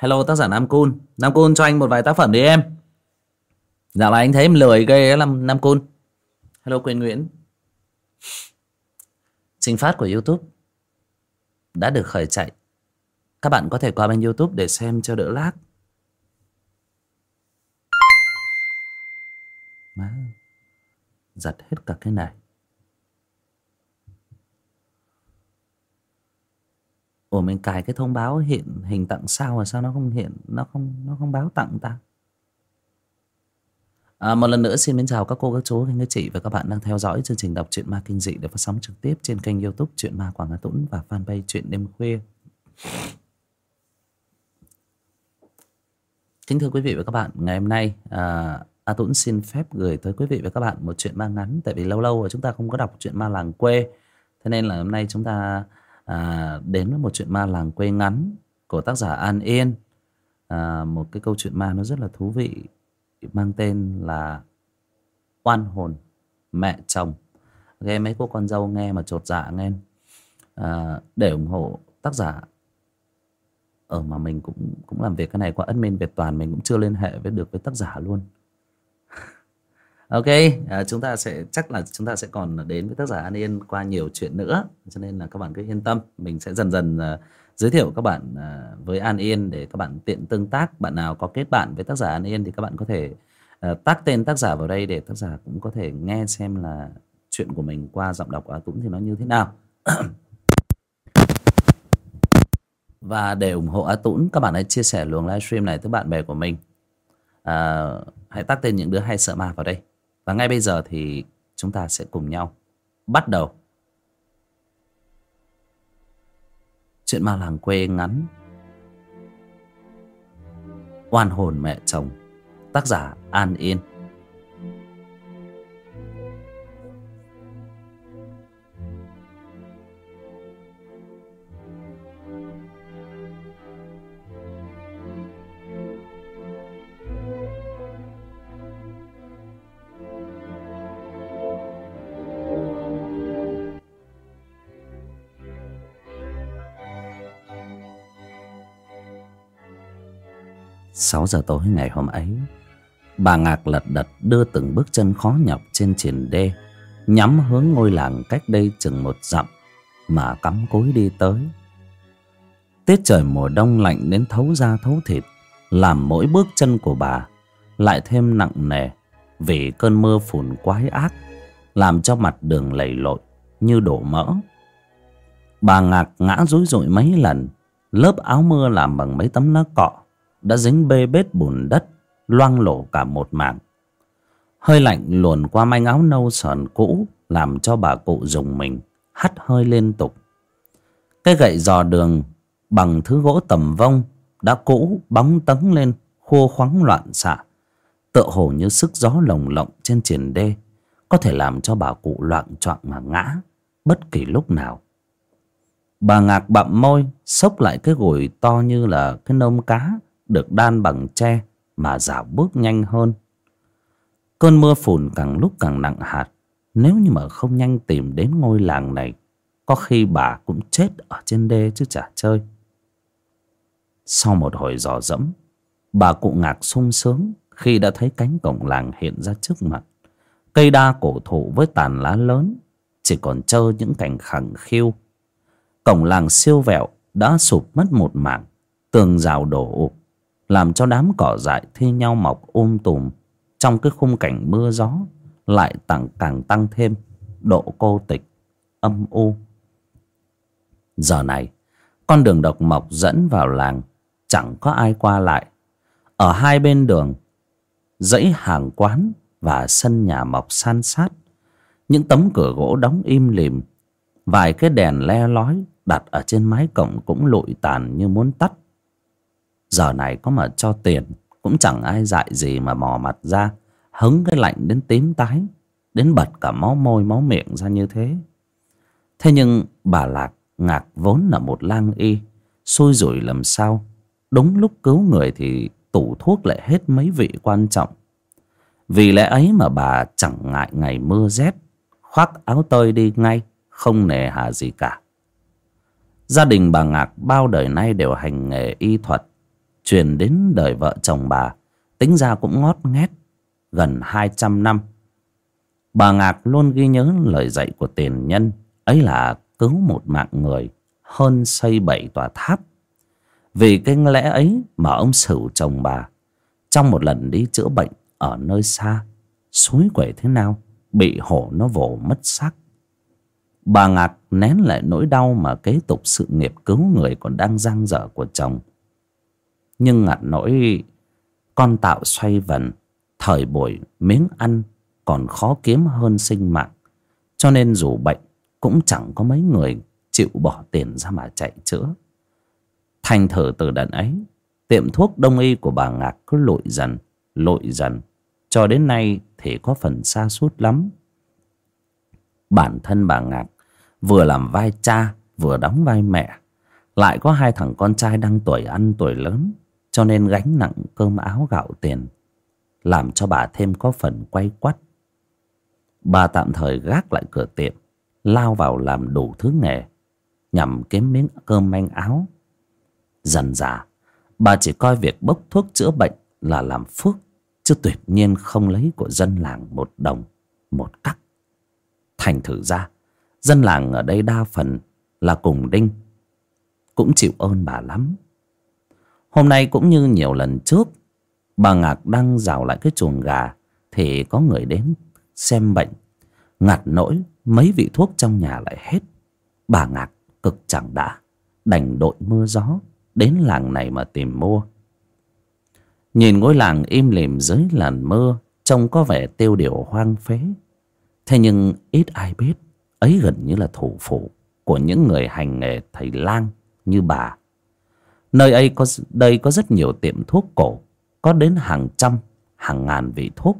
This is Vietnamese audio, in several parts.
Hello, tác giả Nam Cun Nam Cun cho anh một vài tác phẩm đi em. Dạo này anh thấy em lười ghê lắm Nam Cun Hello Quyên Nguyễn. Trình phát của Youtube Đã được khởi chạy. Các bạn có thể qua bên Youtube để xem cho đỡ lag. Má, Giật hết cả cái này. Ủa mình cài cái thông báo hiện hình tặng sao mà sao nó không hiện nó không nó không báo tặng ta? À, một lần nữa xin mến chào các cô các chú các anh các chị và các bạn đang theo dõi chương trình đọc truyện ma kinh dị được phát sóng trực tiếp trên kênh youtube truyện ma quảng hà tũng và fanpage truyện đêm khuya. Kính thưa quý vị và các bạn ngày hôm nay à, a tuấn xin phép gửi tới quý vị và các bạn một chuyện ma ngắn tại vì lâu lâu rồi chúng ta không có đọc chuyện ma làng quê. Thế nên là hôm nay chúng ta à, đến với một chuyện ma làng quê ngắn của tác giả An Yên. À, một cái câu chuyện ma nó rất là thú vị mang tên là oan hồn mẹ chồng. Nghe mấy cô con dâu nghe mà chột dạ nghe. À, để ủng hộ tác giả ở mà mình cũng cũng làm việc cái này qua admin Việt Toàn mình cũng chưa liên hệ với được với tác giả luôn ok à, chúng ta sẽ chắc là chúng ta sẽ còn đến với tác giả an yên qua nhiều chuyện nữa cho nên là các bạn cứ yên tâm. Mình sẽ dần dần uh, giới thiệu các bạn uh, với an yên để các bạn tiện tương tác. Bạn nào có kết bạn với tác giả an yên thì các bạn có thể à, uh, tác tên tác giả vào đây để tác giả cũng có thể nghe xem là chuyện của mình qua giọng đọc của á tuấn thì nó như thế nào. Và để ủng hộ á tuấn các bạn hãy chia sẻ luồng livestream này tới bạn bè của mình. À, hãy tắt tên những đứa hay sợ ma vào đây và ngay bây giờ thì chúng ta sẽ cùng nhau bắt đầu. Chuyện ma làng quê ngắn. Oan hồn mẹ chồng. Tác giả an yên. Sáu giờ tối ngày hôm ấy, bà ngạc lật đật đưa từng bước chân khó nhọc trên triển đê, nhắm hướng ngôi làng cách đây chừng một dặm mà cắm cối đi tới. Tiết trời mùa đông lạnh đến thấu da thấu thịt, làm mỗi bước chân của bà lại thêm nặng nề vì cơn mưa phùn quái ác, làm cho mặt đường lầy lội như đổ mỡ. Bà ngạc ngã rúi rụi mấy lần, lớp áo mưa làm bằng mấy tấm lá cọ đã dính bê bết bùn đất, loang lổ cả một mảng. Hơi lạnh luồn qua manh áo nâu sờn cũ làm cho bà cụ dùng mình, hắt hơi liên tục. Cái gậy dò đường bằng thứ gỗ tầm vông đã cũ bóng tấn lên, khô khoắng loạn xạ, tựa hồ như sức gió lồng lộng trên triển đê, có thể làm cho bà cụ loạn choạng mà ngã bất kỳ lúc nào. Bà ngạc bặm môi, xốc lại cái gùi to như là cái nôm cá được đan bằng tre mà dạo bước nhanh hơn. Cơn mưa phùn càng lúc càng nặng hạt. Nếu như mà không nhanh tìm đến ngôi làng này, có khi bà cũng chết ở trên đê chứ chả chơi. Sau một hồi dò dẫm, bà cụ ngạc sung sướng khi đã thấy cánh cổng làng hiện ra trước mặt. Cây đa cổ thụ với tàn lá lớn, chỉ còn trơ những cành khẳng khiu. Cổng làng siêu vẹo đã sụp mất một mảng, tường rào đổ ụp làm cho đám cỏ dại thi nhau mọc um tùm. Trong cái khung cảnh mưa gió, lại tặng càng tăng thêm độ cô tịch, âm u. Giờ này, con đường độc mộc dẫn vào làng, chẳng có ai qua lại. Ở hai bên đường, dãy hàng quán và sân nhà mọc san sát. Những tấm cửa gỗ đóng im lìm, vài cái đèn le lói đặt ở trên mái cổng cũng lụi tàn như muốn tắt giờ này có mà cho tiền, cũng chẳng ai dạy gì mà mò mặt ra. Hứng cái lạnh đến tím tái, đến bật cả máu môi, máu miệng ra như thế. Thế nhưng bà lạc ngạc vốn là một lang y, xui rủi làm sao. Đúng lúc cứu người thì tủ thuốc lại hết mấy vị quan trọng. Vì lẽ ấy mà bà chẳng ngại ngày mưa rét, khoác áo tơi đi ngay, không nề hà gì cả. Gia đình bà ngạc bao đời nay đều hành nghề y thuật truyền đến đời vợ chồng bà, tính ra cũng ngót nghét gần hai trăm năm. Bà ngạc luôn ghi nhớ lời dạy của tiền nhân, ấy là cứu một mạng người, hơn xây bảy tòa tháp. Vì cái lẽ ấy mà ông sửu chồng bà, trong một lần đi chữa bệnh ở nơi xa, suối quẩy thế nào, bị hổ nó vồ mất xác. Bà ngạc nén lại nỗi đau mà kế tục sự nghiệp cứu người còn đang dang dở của chồng nhưng ngặt nỗi, con tạo xoay vần, thời buổi miếng ăn còn khó kiếm hơn sinh mạng. Cho nên dù bệnh, cũng chẳng có mấy người chịu bỏ tiền ra mà chạy chữa. Thành thử từ đợt ấy, tiệm thuốc đông y của bà ngạc cứ lội dần lội dần. Cho đến nay thì có phần xa suốt lắm. Bản thân bà ngạc vừa làm vai cha, vừa đóng vai mẹ. Lại có hai thằng con trai đang tuổi ăn tuổi lớn cho nên gánh nặng cơm áo gạo tiền làm cho bà thêm có phần quay quắt. Bà tạm thời gác lại cửa tiệm, lao vào làm đủ thứ nghề, nhằm kiếm miếng cơm manh áo. Dần dà, bà chỉ coi việc bốc thuốc chữa bệnh là làm phước, chứ tuyệt nhiên không lấy của dân làng một đồng, một cắc. Thành thử ra, dân làng ở đây đa phần là cùng đinh, cũng chịu ơn bà lắm hôm nay cũng như nhiều lần trước, bà ngạc đang rào lại cái chuồng gà thì có người đến xem bệnh. Ngạt nỗi, mấy vị thuốc trong nhà lại hết. Bà ngạc cực chẳng đã, đành đội mưa gió đến làng này mà tìm mua. Nhìn ngôi làng im lìm dưới làn mưa, trông có vẻ tiêu điều hoang phế. Thế nhưng ít ai biết, ấy gần như là thủ phủ của những người hành nghề thầy lang như bà nơi ấy có đây có rất nhiều tiệm thuốc cổ, có đến hàng trăm, hàng ngàn vị thuốc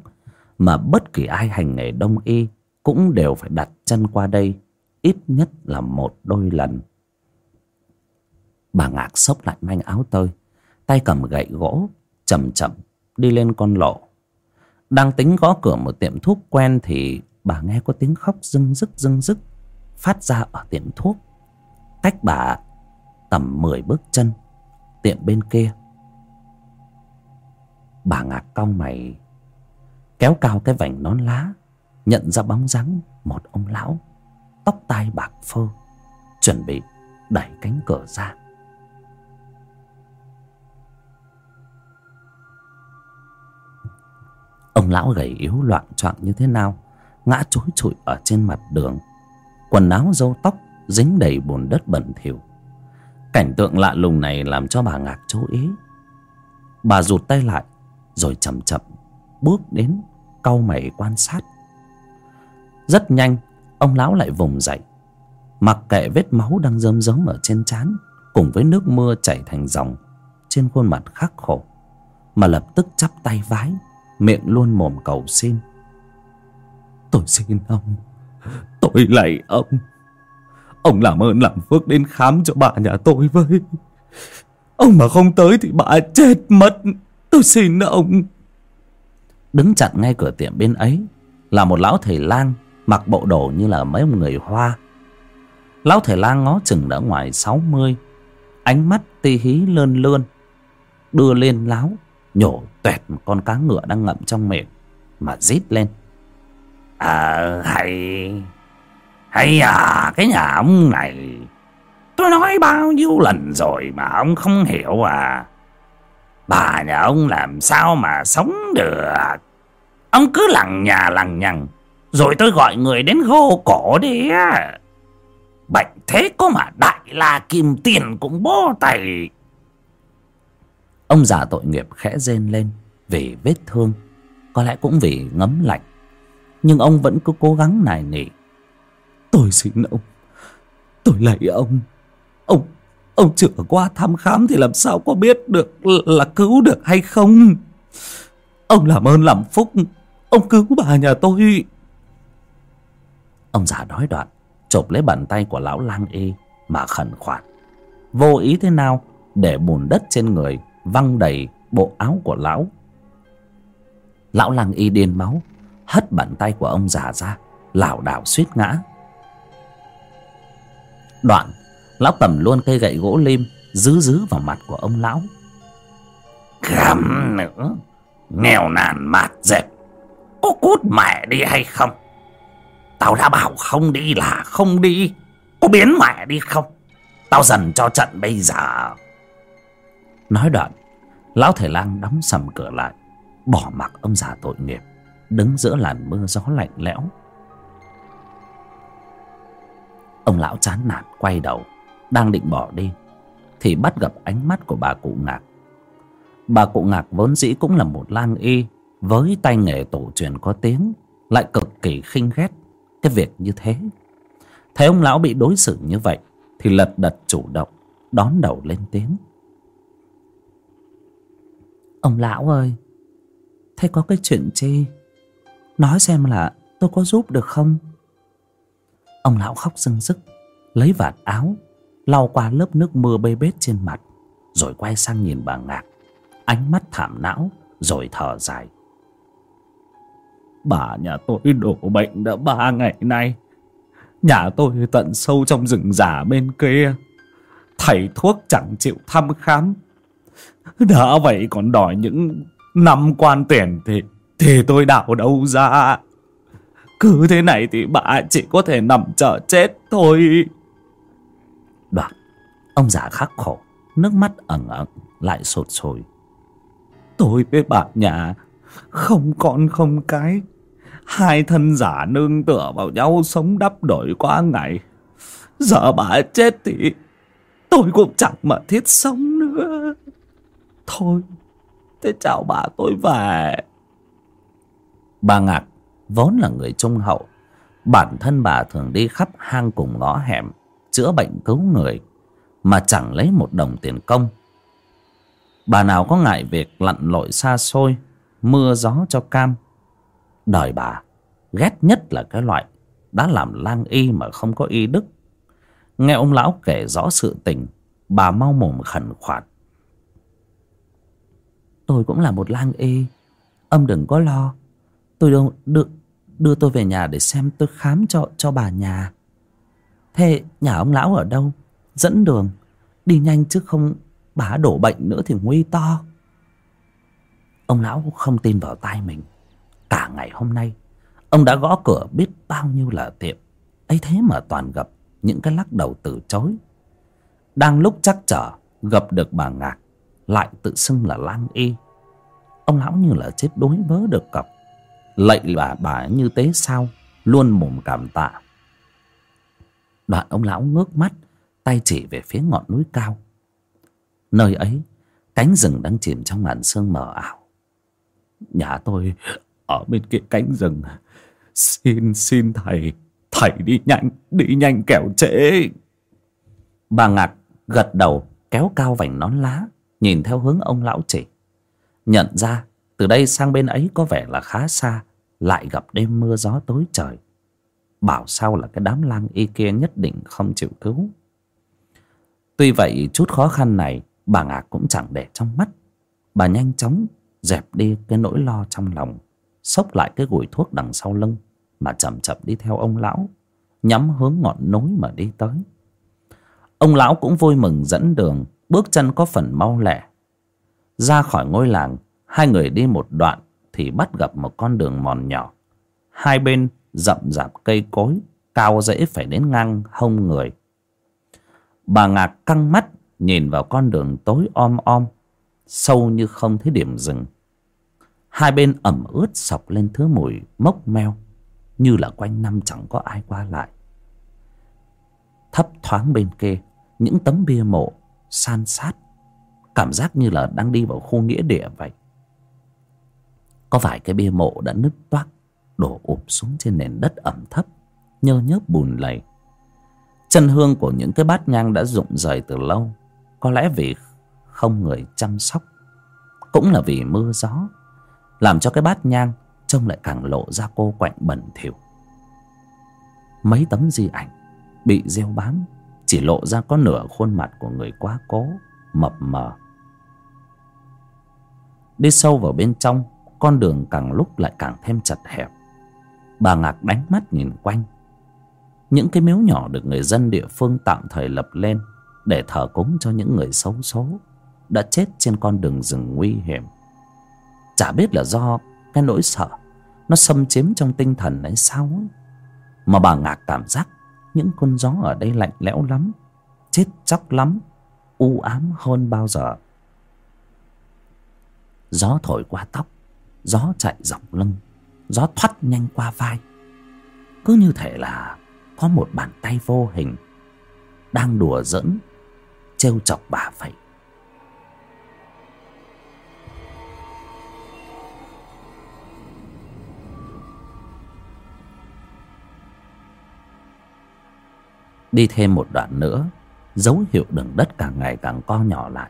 mà bất kỳ ai hành nghề đông y cũng đều phải đặt chân qua đây, ít nhất là một đôi lần. Bà ngạc xốc lại manh áo tơi tay cầm gậy gỗ, chậm chậm đi lên con lộ. Đang tính gõ cửa một tiệm thuốc quen thì bà nghe có tiếng khóc rưng rức rưng rức, phát ra ở tiệm thuốc. Cách bà tầm mười bước chân tiệm bên kia. Bà ngạc cong mày, kéo cao cái vành nón lá, nhận ra bóng dáng một ông lão, tóc tai bạc phơ, chuẩn bị đẩy cánh cửa ra. Ông lão gầy yếu loạn choạng như thế nào, ngã chối trụi ở trên mặt đường, quần áo râu tóc dính đầy bùn đất bẩn thỉu cảnh tượng lạ lùng này làm cho bà ngạc chú ý. Bà rụt tay lại, rồi chậm chậm bước đến cau mày quan sát. Rất nhanh, ông lão lại vùng dậy, mặc kệ vết máu đang rơm rớm ở trên trán cùng với nước mưa chảy thành dòng trên khuôn mặt khắc khổ, mà lập tức chắp tay vái, miệng luôn mồm cầu xin. Tôi xin ông, tôi lạy ông ông làm ơn làm phước đến khám cho bà nhà tôi với. Ông mà không tới thì bà chết mất. Tôi xin ông. Đứng chặn ngay cửa tiệm bên ấy là một lão thầy lang mặc bộ đồ như là mấy ông người hoa. Lão thầy lang ngó chừng đã ngoài sáu mươi ánh mắt ti hí lơn lơn đưa lên láo nhổ toẹt một con cá ngựa đang ngậm trong miệng mà rít lên. À hay hay à cái nhà ông này. Tôi nói bao nhiêu lần rồi mà ông không hiểu à. Bà nhà ông làm sao mà sống được? Ông cứ lằng nhà, lằng nhằng, rồi tôi gọi người đến gô cổ đi á. Bệnh thế có mà đại la kim tiền cũng bó tay. Ông già tội nghiệp khẽ rên lên vì vết thương, có lẽ cũng vì ngấm lạnh. Nhưng ông vẫn cứ cố gắng nài nỉ tôi xin ông. Tôi lạy ông. Ông ông chữa qua thăm khám thì làm sao có biết được là cứu được hay không? Ông làm ơn làm phúc. Ông cứu bà nhà tôi. Ông già nói đoạn, chộp lấy bàn tay của lão lang y mà khẩn khoản. Vô ý thế nào để bùn đất trên người văng đầy bộ áo của lão? Lão lang y điên máu, hất bàn tay của ông già ra, lảo đảo suýt ngã đoạn lão cầm luôn cây gậy gỗ lim dứ dứ vào mặt của ông lão. Gắm nữa Nghèo nàn mạt dẹp Có cút mẹ đi hay không? Tao đã bảo không đi là không đi Có biến mẹ đi không? Tao dần cho trận bây giờ. Nói đoạn Lão thầy lang đóng sầm cửa lại Bỏ mặc ông già tội nghiệp Đứng giữa làn mưa gió lạnh lẽo Ông lão chán nản quay đầu, Đang định bỏ đi, Thì bắt gặp ánh mắt của bà cụ ngạc. Bà cụ ngạc vốn dĩ cũng là một lang y, Với tay nghề tổ truyền có tiếng, Lại cực kỳ khinh ghét Cái việc như thế. Thấy ông lão bị đối xử như vậy, Thì lật đật chủ động, Đón đầu lên tiếng. Ông lão ơi, Thế có cái chuyện chi? Nói xem là tôi có giúp được không? Ông lão khóc rưng rức, Lấy vạt áo, lau qua lớp nước mưa bê bết trên mặt, Rồi quay sang nhìn bà Ngạc. Ánh mắt thảm não, Rồi thở dài. Bà nhà tôi đổ bệnh đã ba ngày nay. Nhà tôi tận sâu trong rừng già bên kia. Thầy thuốc chẳng chịu thăm khám. Đã vậy còn đòi những năm quan tiền thì Thì tôi đảo đâu ra? Cứ thế này thì bà chỉ có thể nằm chờ chết thôi. Đoạn, Ông già khắc khổ, Nước mắt ẩn ẩn, lại sột sồi Tôi với bà nhà, Không con không cái. Hai thân giả nương tựa vào nhau Sống đắp đổi qua ngày. Giờ bà chết thì Tôi cũng chẳng mà thiết sống nữa. Thôi, Thế chào bà, tôi về. Bà Ngạc Vốn là người trung hậu. Bản thân bà thường đi khắp hang cùng ngõ hẻm, Chữa bệnh cứu người, Mà chẳng lấy một đồng tiền công. Bà nào có ngại việc lặn lội xa xôi, Mưa gió cho cam? Đời bà, Ghét nhất là cái loại Đã làm lang y mà không có y đức. Nghe ông lão kể rõ sự tình, Bà mau mồm khẩn khoản. Tôi cũng là một lang y, Ông đừng có lo, Tôi đâu được đưa tôi về nhà để xem tôi khám cho cho bà nhà. Thế nhà ông lão ở đâu? Dẫn đường. Đi nhanh chứ không bà đổ bệnh nữa thì nguy to. Ông lão không tin vào tai mình. Cả ngày hôm nay, Ông đã gõ cửa biết bao nhiêu là tiệm. Ấy thế mà toàn gặp những cái lắc đầu từ chối. Đang lúc chắc trở, gặp được bà ngạc, lại tự xưng là lang y. Ông lão như là chết đuối vớ được cọc lạy bà bà như tế sao? Luôn mồm cảm tạ. Đoạn ông lão ngước mắt, tay chỉ về phía ngọn núi cao. Nơi ấy, cánh rừng đang chìm trong màn sương mờ ảo. Nhà tôi ở bên kia cánh rừng. Xin xin thầy thầy đi nhanh đi nhanh kẻo trễ. Bà ngạc gật đầu, kéo cao vành nón lá, nhìn theo hướng ông lão chỉ. Nhận ra, từ đây sang bên ấy có vẻ là khá xa lại gặp đêm mưa gió tối trời. Bảo sao là cái đám lang y kia nhất định không chịu cứu. Tuy vậy, chút khó khăn này, bà ngạc cũng chẳng để trong mắt. Bà nhanh chóng dẹp đi cái nỗi lo trong lòng, xốc lại cái gùi thuốc đằng sau lưng mà chậm chậm đi theo ông lão, nhắm hướng ngọn núi mà đi tới. Ông lão cũng vui mừng dẫn đường, bước chân có phần mau lẹ. Ra khỏi ngôi làng, hai người đi một đoạn thì bắt gặp một con đường mòn nhỏ. Hai bên rậm rạp cây cối, cao dễ phải đến ngang hông người. Bà ngạc căng mắt, nhìn vào con đường tối om om, sâu như không thấy điểm dừng. Hai bên ẩm ướt sọc lên thứ mùi mốc meo, như là quanh năm chẳng có ai qua lại. Thấp thoáng bên kia, những tấm bia mộ, san sát, cảm giác như là đang đi vào khu nghĩa địa vậy có vài cái bia mộ đã nứt toác, đổ ụp xuống trên nền đất ẩm thấp, nhơ nhớp bùn lầy. Chân hương của những cái bát nhang đã rụng rời từ lâu, có lẽ vì không người chăm sóc, cũng là vì mưa gió, làm cho cái bát nhang trông lại càng lộ ra cô quạnh bẩn thỉu. Mấy tấm di ảnh bị gieo bám, chỉ lộ ra có nửa khuôn mặt của người quá cố, mập mờ. Đi sâu vào bên trong con đường càng lúc lại càng thêm chật hẹp. Bà ngạc đánh mắt nhìn quanh. Những cái miếu nhỏ được người dân địa phương tạm thời lập lên để thờ cúng cho những người xấu số đã chết trên con đường rừng nguy hiểm. Chả biết là do cái nỗi sợ nó xâm chiếm trong tinh thần ấy sao ấy. mà bà ngạc cảm giác những con gió ở đây lạnh lẽo lắm, chết chóc lắm, u ám hơn bao giờ. Gió thổi qua tóc gió chạy dọc lưng, gió thoắt nhanh qua vai. Cứ như thể là có một bàn tay vô hình đang đùa giỡn, trêu chọc bà vậy. Đi thêm một đoạn nữa, dấu hiệu đường đất càng ngày càng co nhỏ lại.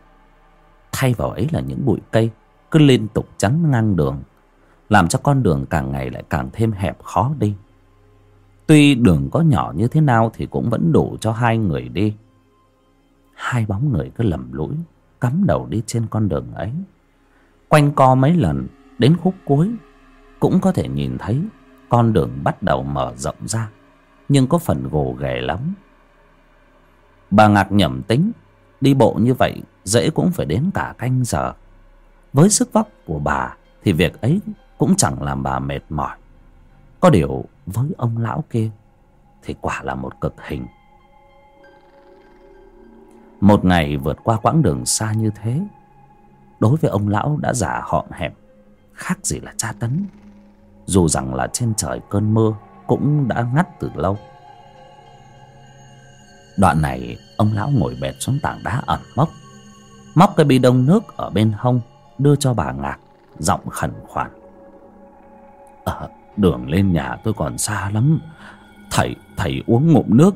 Thay vào ấy là những bụi cây cứ liên tục chắn ngang đường, làm cho con đường càng ngày lại càng thêm hẹp khó đi. Tuy đường có nhỏ như thế nào thì cũng vẫn đủ cho hai người đi. Hai bóng người cứ lầm lũi, cắm đầu đi trên con đường ấy. Quanh co mấy lần, đến khúc cuối, cũng có thể nhìn thấy con đường bắt đầu mở rộng ra, nhưng có phần gồ ghề lắm. Bà ngạc nhẩm tính, đi bộ như vậy dễ cũng phải đến cả canh giờ với sức vóc của bà thì việc ấy cũng chẳng làm bà mệt mỏi. Có điều với ông lão kia thì quả là một cực hình. Một ngày vượt qua quãng đường xa như thế, đối với ông lão đã giả họn hẹp, khác gì là tra tấn. Dù rằng là trên trời cơn mưa cũng đã ngắt từ lâu. Đoạn này, ông lão ngồi bệt xuống tảng đá ẩm mốc, móc cái bi đông nước ở bên hông đưa cho bà ngạc giọng khẩn khoản. Ờ, đường lên nhà tôi còn xa lắm. Thầy thầy uống ngụm nước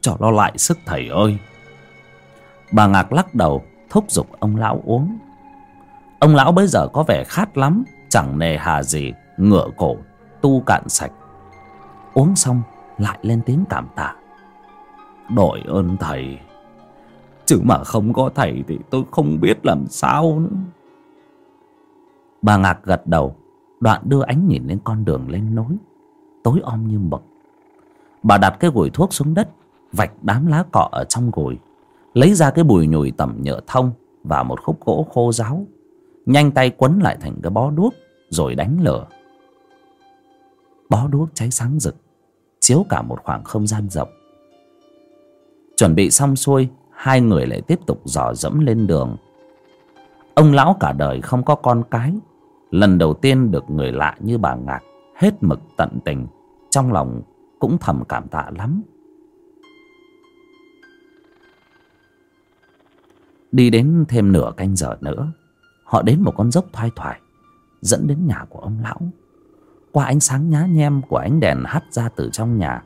cho lo lại sức thầy ơi. Bà ngạc lắc đầu thúc giục ông lão uống. Ông lão bấy giờ có vẻ khát lắm chẳng nề hà gì ngựa cổ tu cạn sạch. Uống xong lại lên tiếng cảm tạ. Đội ơn thầy. Chứ mà không có thầy thì tôi không biết làm sao nữa bà ngạc gật đầu, đoạn đưa ánh nhìn lên con đường lên núi, tối om như mực. Bà đặt cái gùi thuốc xuống đất, vạch đám lá cọ ở trong gùi, lấy ra cái bùi nhùi tẩm nhựa thông và một khúc gỗ khô ráo, nhanh tay quấn lại thành cái bó đuốc rồi đánh lửa. Bó đuốc cháy sáng rực, chiếu cả một khoảng không gian rộng. Chuẩn bị xong xuôi, hai người lại tiếp tục dò dẫm lên đường ông lão cả đời không có con cái. Lần đầu tiên được người lạ như bà ngạc hết mực tận tình, trong lòng cũng thầm cảm tạ lắm. Đi đến thêm nửa canh giờ nữa, họ đến một con dốc thoai thoải, dẫn đến nhà của ông lão. Qua ánh sáng nhá nhem của ánh đèn hắt ra từ trong nhà,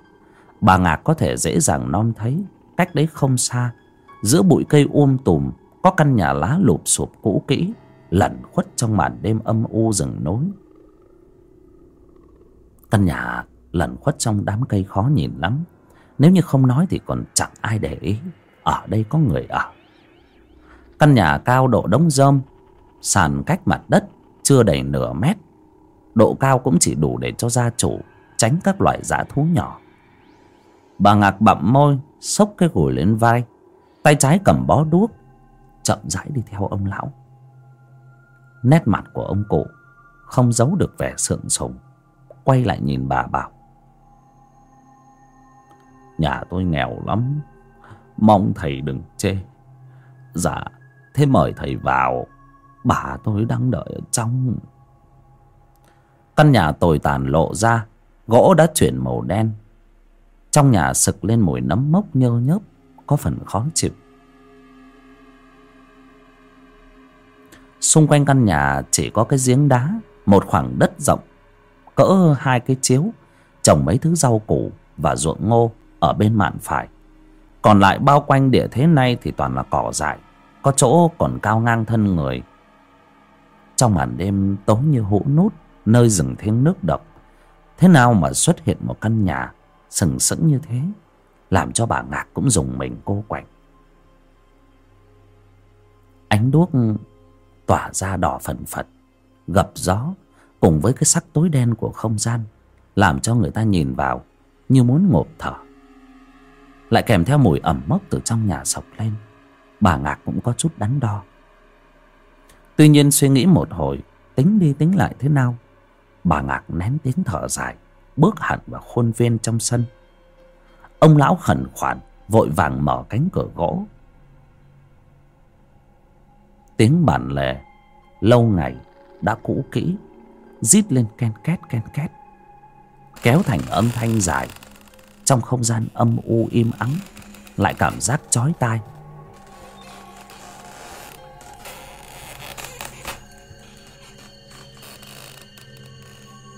bà ngạc có thể dễ dàng non thấy cách đấy không xa, giữa bụi cây um tùm có căn nhà lá lụp sụp cũ kỹ, lẩn khuất trong màn đêm âm u rừng núi căn nhà lẩn khuất trong đám cây khó nhìn lắm. Nếu như không nói thì còn chẳng ai để ý. Ở đây có người ở. Căn nhà cao độ đống rơm, sàn cách mặt đất chưa đầy nửa mét. Độ cao cũng chỉ đủ để cho gia chủ tránh các loại dã thú nhỏ. Bà ngạc bặm môi xốc cái gùi lên vai. Tay trái cầm bó đuốc chậm rãi đi theo ông lão. Nét mặt của ông cụ không giấu được vẻ sượng sùng, quay lại nhìn bà bảo. Nhà tôi nghèo lắm, mong thầy đừng chê. Dạ thế mời thầy vào, bà tôi đang đợi ở trong. Căn nhà tồi tàn lộ ra, gỗ đã chuyển màu đen. Trong nhà sực lên mùi nấm mốc nhơ nhớp, có phần khó chịu. Xung quanh căn nhà chỉ có cái giếng đá, một khoảng đất rộng, cỡ hai cái chiếu, trồng mấy thứ rau củ và ruộng ngô ở bên mạn phải. Còn lại bao quanh địa thế này thì toàn là cỏ dại, có chỗ còn cao ngang thân người. Trong màn đêm tối như hũ nút, nơi rừng thiên nước độc, thế nào mà xuất hiện một căn nhà sừng sững như thế, làm cho bà ngạc cũng dùng mình cô quạnh. Ánh đuốc tỏa ra đỏ phần phật gập gió cùng với cái sắc tối đen của không gian, làm cho người ta nhìn vào như muốn ngộp thở. Lại kèm theo mùi ẩm mốc từ trong nhà sộc lên, bà ngạc cũng có chút đắn đo. Tuy nhiên suy nghĩ một hồi, tính đi tính lại thế nào, bà ngạc nén tiếng thở dài, bước hẳn vào khuôn viên trong sân. Ông lão khẩn khoản, vội vàng mở cánh cửa gỗ tiếng bản lề. Lâu ngày đã cũ kỹ, rít lên ken két ken két, kéo thành âm thanh dài. Trong không gian âm u im ắng, lại cảm giác chói tai.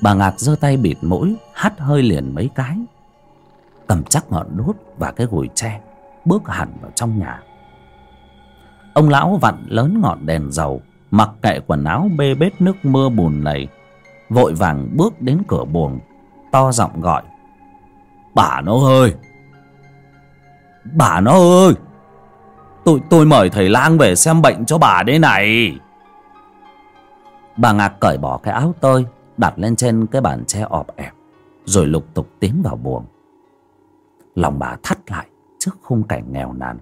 Bà ngạc giơ tay bịt mũi, hắt hơi liền mấy cái. Cầm chắc ngọn đốt và cái gùi tre, bước hẳn vào trong nhà ông lão vặn lớn ngọn đèn dầu, mặc kệ quần áo bê bết nước mưa bùn lầy, vội vàng bước đến cửa buồng, to giọng gọi. Bà nó ơi! Bà nó ơi! Tôi tôi mời thầy lang về xem bệnh cho bà đây này. Bà ngạc cởi bỏ cái áo tơi, đặt lên trên cái bàn tre ọp ẹp, rồi lục tục tiến vào buồng. Lòng bà thắt lại trước khung cảnh nghèo nàn.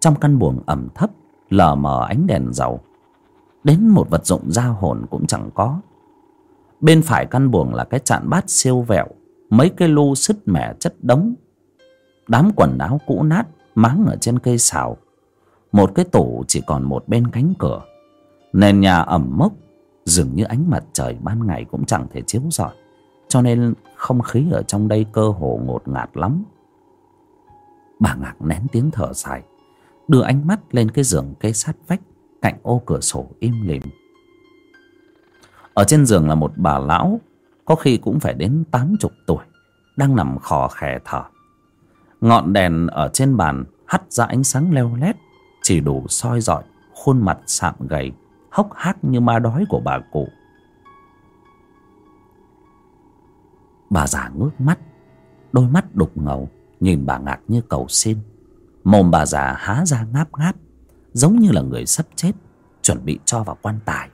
Trong căn buồng ẩm thấp lờ mờ ánh đèn dầu. Đến một vật dụng da hồn cũng chẳng có. Bên phải căn buồng là cái chạn bát siêu vẹo, mấy cái lu sứt mẻ chất đống. Đám quần áo cũ nát máng ở trên cây xào. Một cái tủ chỉ còn một bên cánh cửa. Nền nhà ẩm mốc, dường như ánh mặt trời ban ngày cũng chẳng thể chiếu rọi, cho nên không khí ở trong đây cơ hồ ngột ngạt lắm. Bà ngạc nén tiếng thở dài đưa ánh mắt lên cái giường cây sát vách cạnh ô cửa sổ im lìm. Ở trên giường là một bà lão, có khi cũng phải đến tám chục tuổi, đang nằm khò khè thở. Ngọn đèn ở trên bàn hắt ra ánh sáng leo lét, chỉ đủ soi rọi khuôn mặt sạm gầy, hốc hác như ma đói của bà cụ. Bà già ngước mắt, đôi mắt đục ngầu, nhìn bà ngạc như cầu xin mồm bà già há ra ngáp ngáp, giống như là người sắp chết, chuẩn bị cho vào quan tài.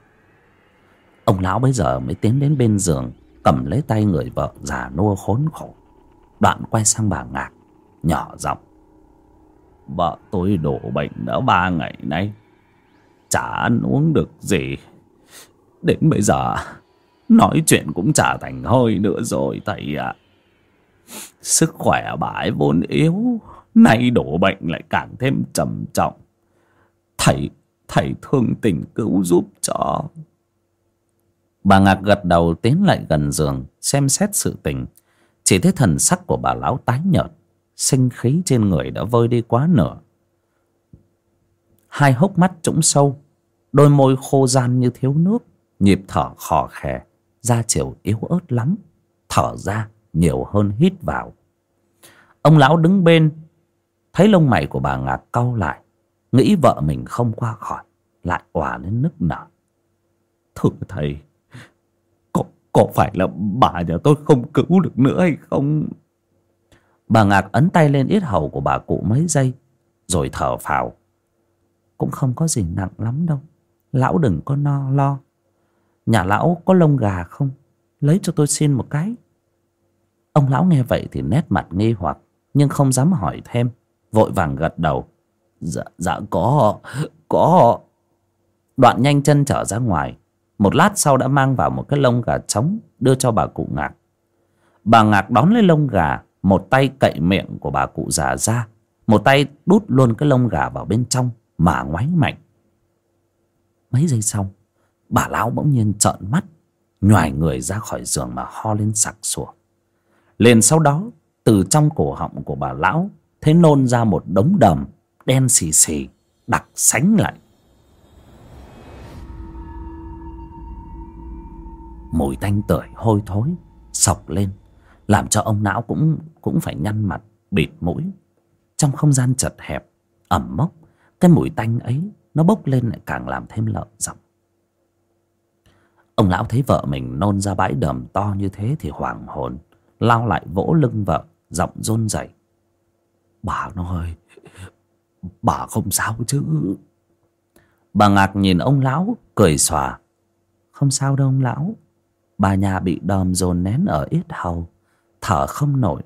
Ông lão bấy giờ mới tiến đến bên giường, cầm lấy tay người vợ già nua khốn khổ. Đoạn quay sang bà ngạc, nhỏ giọng, vợ tôi đổ bệnh đã ba ngày nay, chả ăn uống được gì. Đến bây giờ, nói chuyện cũng chả thành hơi nữa rồi thầy ạ. Sức khỏe bà ấy vốn yếu nay đổ bệnh lại càng thêm trầm trọng. Thầy thầy thương tình cứu giúp cho. Bà ngạc gật đầu tiến lại gần giường, xem xét sự tình. Chỉ thấy thần sắc của bà lão tái nhợt, sinh khí trên người đã vơi đi quá nửa. Hai hốc mắt trũng sâu, đôi môi khô gian như thiếu nước, nhịp thở khò khè, da chiều yếu ớt lắm, thở ra nhiều hơn hít vào. Ông lão đứng bên thấy lông mày của bà ngạc cau lại nghĩ vợ mình không qua khỏi lại òa lên nức nở. Thưa thầy có, có phải là bà nhà tôi không cứu được nữa hay không? Bà ngạc ấn tay lên yết hầu của bà cụ mấy giây rồi thở phào. Cũng không có gì nặng lắm đâu lão đừng có no lo. Nhà lão có lông gà không? Lấy cho tôi xin một cái. Ông lão nghe vậy thì nét mặt nghi hoặc nhưng không dám hỏi thêm vội vàng gật đầu. Dạ dạ có có đoạn nhanh chân trở ra ngoài. Một lát sau đã mang vào một cái lông gà trống, đưa cho bà cụ ngạc. Bà ngạc đón lấy lông gà, một tay cậy miệng của bà cụ già ra, một tay đút luôn cái lông gà vào bên trong, mà ngoáy mạnh. Mấy giây sau, bà lão bỗng nhiên trợn mắt nhoài người ra khỏi giường mà ho lên sặc sủa liền sau đó, từ trong cổ họng của bà lão thế nôn ra một đống đầm, đen xì xì, đặc sánh lại. Mùi tanh tưởi hôi thối, sọc lên, làm cho ông não cũng cũng phải nhăn mặt, bịt mũi. Trong không gian chật hẹp, ẩm mốc, cái mùi tanh ấy nó bốc lên lại càng làm thêm lợn giọng ông lão thấy vợ mình nôn ra bãi đầm to như thế thì hoảng hồn, lao lại vỗ lưng vợ, giọng run rẩy bà nói bà không sao chứ. Bà ngạc nhìn ông lão, cười xòa. Không sao đâu ông lão. Bà nhà bị đờm dồn nén ở yết hầu. Thở không nổi.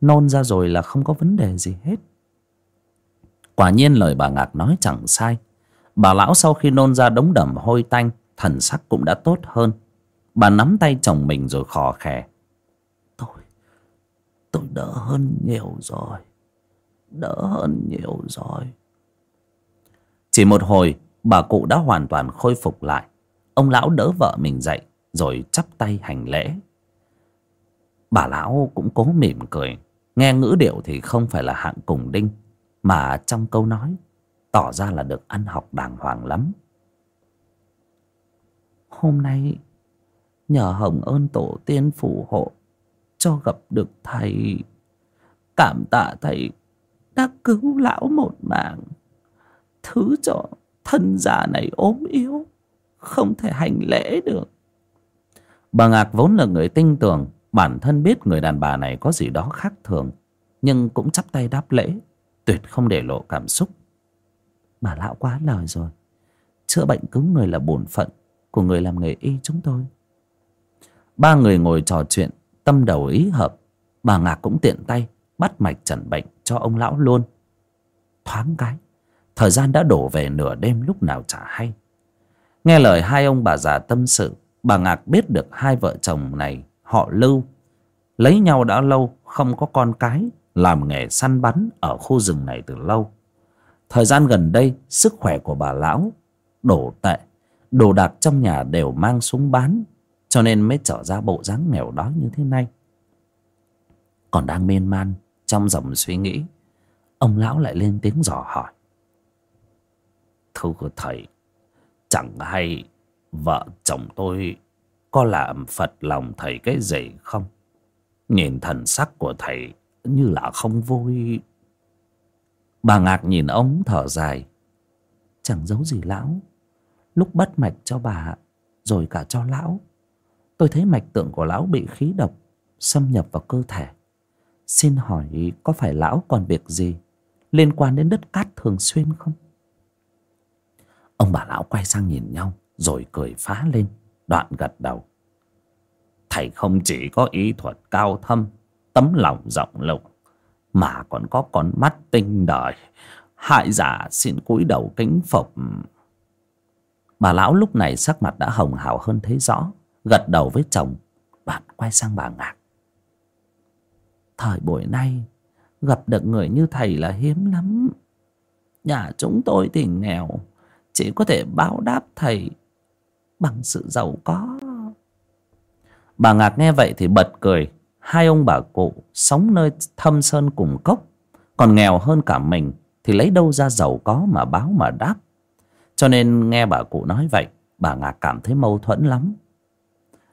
Nôn ra rồi là không có vấn đề gì hết. Quả nhiên lời bà ngạc nói chẳng sai. Bà lão sau khi nôn ra đống đầm hôi tanh, thần sắc cũng đã tốt hơn. Bà nắm tay chồng mình rồi khò khè. Tôi tôi đỡ hơn nhiều rồi đỡ hơn nhiều rồi. Chỉ một hồi, bà cụ đã hoàn toàn khôi phục lại. Ông lão đỡ vợ mình dậy, rồi chắp tay hành lễ. Bà lão cũng cố mỉm cười. Nghe ngữ điệu thì không phải là hạng cùng đinh, mà trong câu nói, tỏ ra là được ăn học đàng hoàng lắm. Hôm nay, nhờ hồng ơn tổ tiên phù hộ, cho gặp được thầy. Cảm tạ thầy đã cứu lão một mạng. Thứ cho thân già này ốm yếu, không thể hành lễ được. Bà ngạc vốn là người tinh tường bản thân biết người đàn bà này có gì đó khác thường, nhưng cũng chắp tay đáp lễ, tuyệt không để lộ cảm xúc. Bà lão quá lời rồi. Chữa bệnh cứu người là bổn phận của người làm nghề y chúng tôi. Ba người ngồi trò chuyện, tâm đầu ý hợp. Bà ngạc cũng tiện tay bắt mạch chẩn bệnh cho ông lão luôn. Thoáng cái, thời gian đã đổ về nửa đêm lúc nào chả hay. Nghe lời hai ông bà già tâm sự, bà ngạc biết được hai vợ chồng này, họ lưu, lấy nhau đã lâu, không có con cái, làm nghề săn bắn ở khu rừng này từ lâu. Thời gian gần đây, sức khỏe của bà lão đổ tệ, đồ đạc trong nhà đều mang súng bán, cho nên mới trở ra bộ dáng nghèo đói như thế này. Còn đang miên man trong dòng suy nghĩ, ông lão lại lên tiếng dò hỏi. Thưa thầy, chẳng hay vợ chồng tôi có làm phật lòng thầy cái gì không? Nhìn thần sắc của thầy như là không vui. Bà ngạc nhìn ông thở dài. Chẳng giấu gì lão. Lúc bắt mạch cho bà, rồi cả cho lão. Tôi thấy mạch tượng của lão bị khí độc, xâm nhập vào cơ thể xin hỏi có phải lão còn việc gì liên quan đến đất cát thường xuyên không? Ông bà lão quay sang nhìn nhau, rồi cười phá lên, đoạn gật đầu. Thầy không chỉ có ý thuật cao thâm, tấm lòng rộng lượng, mà còn có con mắt tinh đời. Hại giả xin cúi đầu kính phục. Bà lão lúc này sắc mặt đã hồng hào hơn thấy rõ, gật đầu với chồng bạn quay sang bà ngạc thời buổi nay. Gặp được người như thầy là hiếm lắm. Nhà chúng tôi thì nghèo, chỉ có thể báo đáp thầy bằng sự giàu có. Bà ngạc nghe vậy thì bật cười. Hai ông bà cụ sống nơi thâm sơn cùng cốc, còn nghèo hơn cả mình thì lấy đâu ra giàu có mà báo mà đáp. Cho nên nghe bà cụ nói vậy, bà ngạc cảm thấy mâu thuẫn lắm.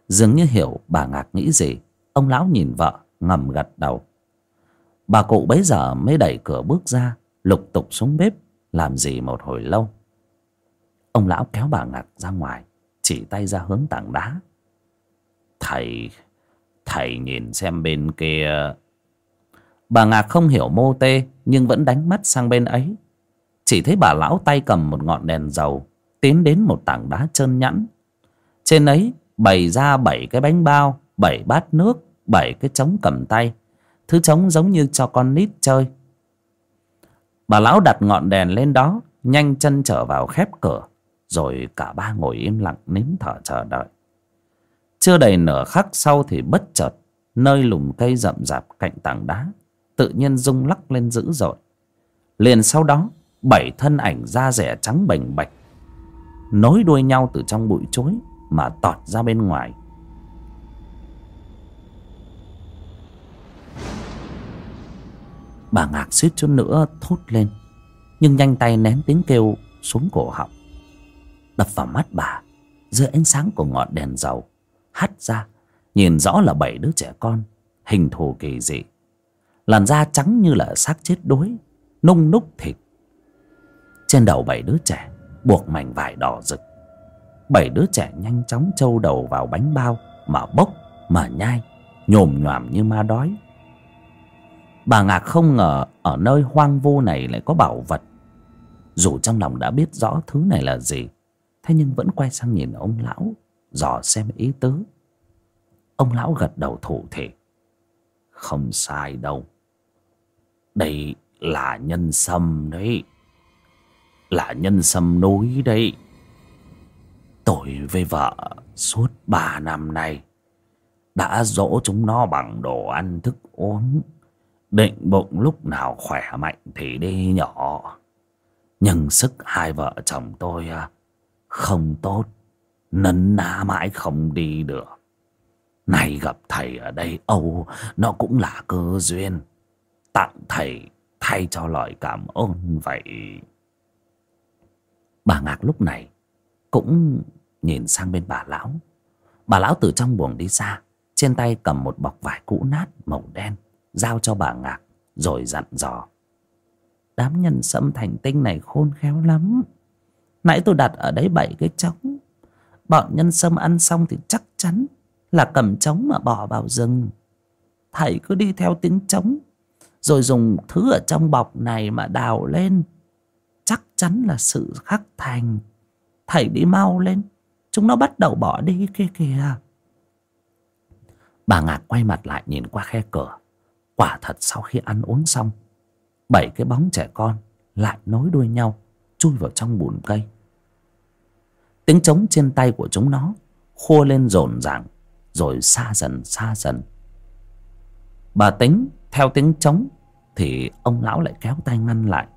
Dường như hiểu bà ngạc nghĩ gì, ông lão nhìn vợ ngầm gật đầu. Bà cụ bấy giờ mới đẩy cửa bước ra, lục tục xuống bếp, làm gì một hồi lâu. Ông lão kéo bà ngạc ra ngoài, chỉ tay ra hướng tảng đá. Thầy thầy nhìn xem bên kia. Bà ngạc không hiểu mô tê, nhưng vẫn đánh mắt sang bên ấy. Chỉ thấy bà lão tay cầm một ngọn đèn dầu, tiến đến một tảng đá trơn nhẵn. Trên ấy bày ra bảy cái bánh bao, bảy bát nước bảy cái trống cầm tay. Thứ trống giống như cho con nít chơi. Bà lão đặt ngọn đèn lên đó, nhanh chân trở vào khép cửa, rồi cả ba ngồi im lặng nín thở chờ đợi. Chưa đầy nửa khắc sau thì bất chợt, nơi lùm cây rậm rạp cạnh tảng đá, tự nhiên rung lắc lên dữ dội. Liền sau đó, bảy thân ảnh da rẻ trắng bềnh bạch, nối đuôi nhau từ trong bụi chối mà tọt ra bên ngoài. Bà ngạc suýt chút nữa, thốt lên. Nhưng nhanh tay nén tiếng kêu xuống cổ họng. Đập vào mắt bà dưới ánh sáng của ngọn đèn dầu, hắt ra, nhìn rõ là bảy đứa trẻ con, hình thù kỳ dị. Làn da trắng như là xác chết đuối, nung núc thịt. Trên đầu bảy đứa trẻ buộc mảnh vải đỏ rực. Bảy đứa trẻ nhanh chóng trâu đầu vào bánh bao mà bốc, mà nhai, nhồm nhòm như ma đói bà ngạc không ngờ ở nơi hoang vu này lại có bảo vật. Dù trong lòng đã biết rõ thứ này là gì, thế nhưng vẫn quay sang nhìn ông lão, dò xem ý tứ. Ông lão gật đầu thủ thể không sai đâu. Đây là nhân sâm đấy. Là nhân sâm núi đấy. Tôi với vợ suốt ba năm nay đã dỗ chúng nó bằng đồ ăn thức uống định bụng lúc nào khỏe mạnh thì đi nhỏ. Nhưng sức hai vợ chồng tôi à, không tốt. Nấn ná mãi không đi được. Này gặp thầy ở đây, âu, nó cũng là cơ duyên. Tặng thầy thay cho lời cảm ơn vậy. Bà ngạc lúc này cũng nhìn sang bên bà lão. Bà lão từ trong buồng đi ra, trên tay cầm một bọc vải cũ nát màu đen giao cho bà ngạc, rồi dặn dò. Đám nhân sâm thành tinh này khôn khéo lắm. Nãy tôi đặt ở đấy bảy cái trống. Bọn nhân sâm ăn xong thì chắc chắn là cầm trống mà bỏ vào rừng. Thầy cứ đi theo tiếng trống, rồi dùng thứ ở trong bọc này mà đào lên. Chắc chắn là sự khắc thành. Thầy đi mau lên, chúng nó bắt đầu bỏ đi kia kìa. Bà ngạc quay mặt lại nhìn qua khe cửa quả thật sau khi ăn uống xong bảy cái bóng trẻ con lại nối đuôi nhau chui vào trong bùn cây. Tiếng trống trên tay của chúng nó khua lên rồn ràng rồi xa dần xa dần. Bà tính theo tiếng trống thì ông lão lại kéo tay ngăn lại.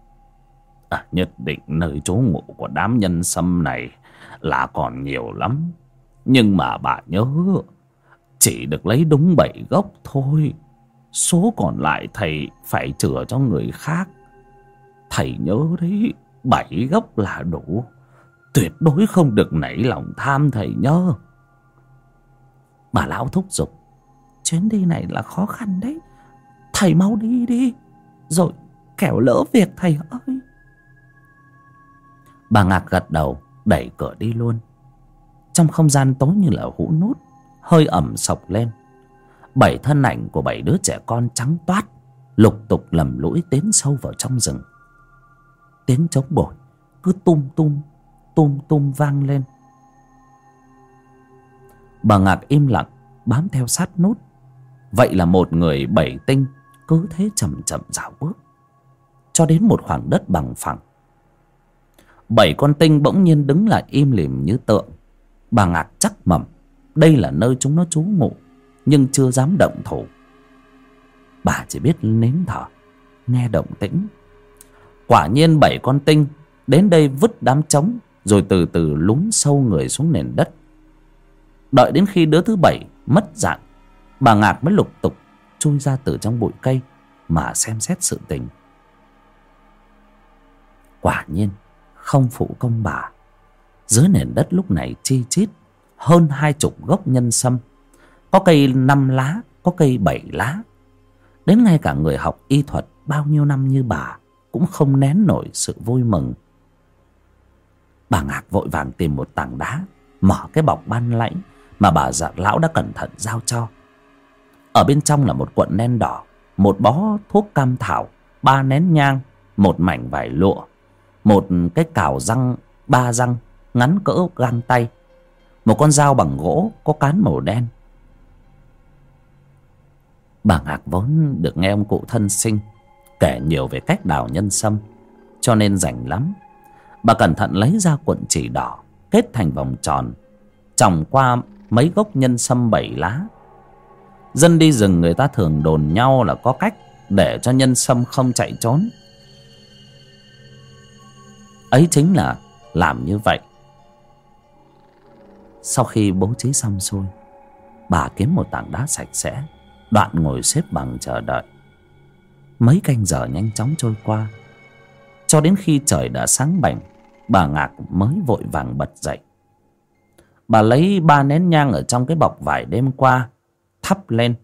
À, nhất định nơi trú ngụ của đám nhân sâm này là còn nhiều lắm. Nhưng mà bà nhớ chỉ được lấy đúng bảy gốc thôi số còn lại thầy phải chữa cho người khác. Thầy nhớ đấy, bảy gốc là đủ. Tuyệt đối không được nảy lòng tham thầy nhớ. Bà lão thúc giục, chuyến đi này là khó khăn đấy. Thầy mau đi đi, rồi kẻo lỡ việc thầy ơi. Bà ngạc gật đầu, đẩy cửa đi luôn. Trong không gian tối như là hũ nút, hơi ẩm sọc lên bảy thân ảnh của bảy đứa trẻ con trắng toát, lục tục lầm lũi tiến sâu vào trong rừng. Tiếng trống bổi cứ tum tum tum tum vang lên. Bà ngạc im lặng, bám theo sát nút. Vậy là một người bảy tinh cứ thế chậm chậm dạo bước, cho đến một khoảng đất bằng phẳng. Bảy con tinh bỗng nhiên đứng lại im lìm như tượng. Bà ngạc chắc mẩm, đây là nơi chúng nó trú ngụ nhưng chưa dám động thủ. Bà chỉ biết nín thở, nghe động tĩnh. Quả nhiên bảy con tinh đến đây vứt đám trống, rồi từ từ lún sâu người xuống nền đất. Đợi đến khi đứa thứ bảy mất dạng, bà ngạc mới lục tục chui ra từ trong bụi cây mà xem xét sự tình. Quả nhiên, không phụ công bà. Dưới nền đất lúc này chi chít hơn hai chục gốc nhân sâm có cây năm lá, có cây bảy lá. Đến ngay cả người học y thuật, bao nhiêu năm như bà, cũng không nén nổi sự vui mừng. Bà ngạc vội vàng tìm một tảng đá, mở cái bọc ban lãnh mà bà già lão đã cẩn thận giao cho. Ở bên trong là một cuộn nen đỏ, một bó thuốc cam thảo, ba nén nhang, một mảnh vải lụa, một cái cào răng, ba răng ngắn cỡ găng tay, một con dao bằng gỗ có cán màu đen bà ngạc vốn được nghe ông cụ thân sinh, kể nhiều về cách đào nhân sâm, cho nên rảnh lắm. Bà cẩn thận lấy ra cuộn chỉ đỏ, kết thành vòng tròn trồng qua mấy gốc nhân sâm bảy lá. Dân đi rừng người ta thường đồn nhau là có cách để cho nhân sâm không chạy trốn. Ấy chính là làm như vậy. Sau khi bố trí xong xuôi, bà kiếm một tảng đá sạch sẽ đoạn ngồi xếp bằng chờ đợi. Mấy canh giờ nhanh chóng trôi qua. Cho đến khi trời đã sáng bảnh, bà ngạc mới vội vàng bật dậy. Bà lấy ba nén nhang ở trong cái bọc vải đêm qua, thắp lên,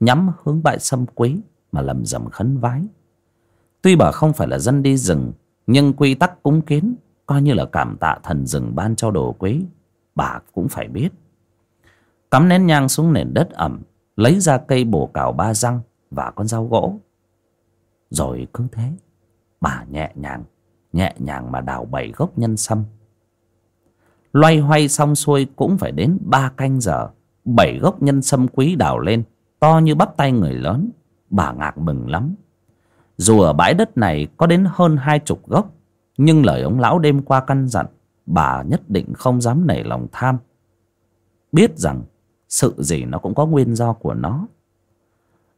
nhắm hướng bãi sâm quý mà lầm rầm khấn vái. Tuy bà không phải là dân đi rừng, nhưng quy tắc cúng kiến coi như là cảm tạ thần rừng ban cho đồ quý bà cũng phải biết. Cắm nén nhang xuống nền đất ẩm lấy ra cây bổ cào ba răng và con dao gỗ. Rồi cứ thế, bà nhẹ nhàng nhẹ nhàng mà đào bảy gốc nhân sâm. Loay hoay xong xuôi cũng phải đến ba canh giờ, bảy gốc nhân sâm quý đào lên, to như bắp tay người lớn. Bà ngạc mừng lắm. Dù ở bãi đất này có đến hơn hai chục gốc, nhưng lời ông lão đêm qua căn dặn, bà nhất định không dám nảy lòng tham. Biết rằng sự gì nó cũng có nguyên do của nó.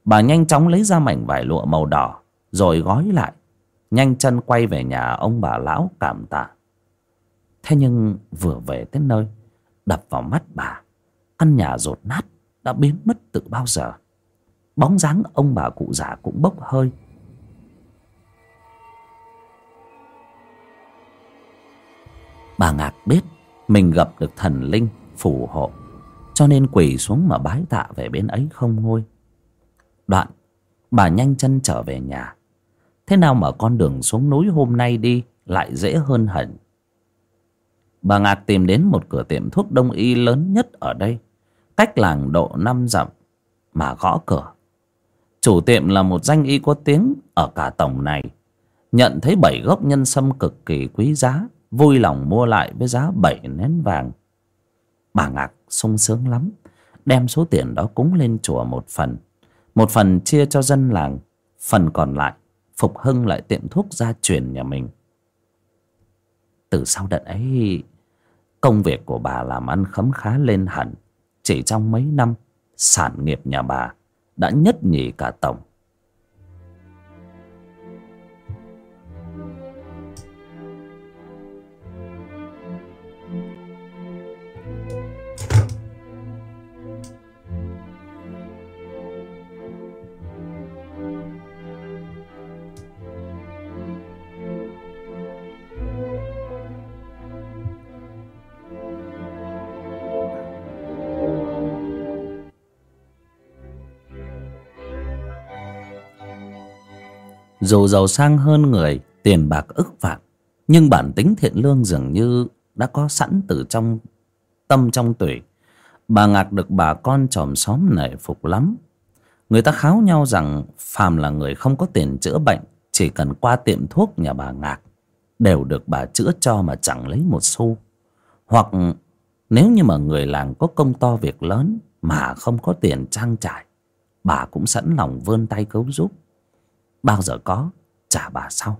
Bà nhanh chóng lấy ra mảnh vải lụa màu đỏ, rồi gói lại. Nhanh chân quay về nhà ông bà lão cảm tạ. Thế nhưng vừa về tới nơi, đập vào mắt bà, căn nhà rột nát đã biến mất từ bao giờ. Bóng dáng ông bà cụ già cũng bốc hơi. Bà ngạc biết mình gặp được thần linh phù hộ cho nên quỳ xuống mà bái tạ về bên ấy không ngôi. Đoạn, bà nhanh chân trở về nhà. Thế nào mà con đường xuống núi hôm nay đi lại dễ hơn hẳn? Bà ngạc tìm đến một cửa tiệm thuốc đông y lớn nhất ở đây, cách làng độ năm dặm mà gõ cửa. Chủ tiệm là một danh y có tiếng ở cả tổng này. Nhận thấy bảy gốc nhân sâm cực kỳ quý giá, vui lòng mua lại với giá bảy nén vàng bà ngạc sung sướng lắm. Đem số tiền đó cúng lên chùa một phần. Một phần chia cho dân làng, phần còn lại phục hưng lại tiệm thuốc gia truyền nhà mình. Từ sau đợt ấy, công việc của bà làm ăn khấm khá lên hẳn. Chỉ trong mấy năm, sản nghiệp nhà bà đã nhất nhì cả tổng. Dù giàu sang hơn người, tiền bạc ức vạn, nhưng bản tính thiện lương dường như đã có sẵn từ trong tâm trong tủy. Bà ngạc được bà con chòm xóm nể phục lắm. Người ta kháo nhau rằng phàm là người không có tiền chữa bệnh, chỉ cần qua tiệm thuốc nhà bà ngạc đều được bà chữa cho mà chẳng lấy một xu. Hoặc nếu như mà người làng có công to việc lớn mà không có tiền trang trải, bà cũng sẵn lòng vươn tay cứu giúp bao giờ có trả bà sau.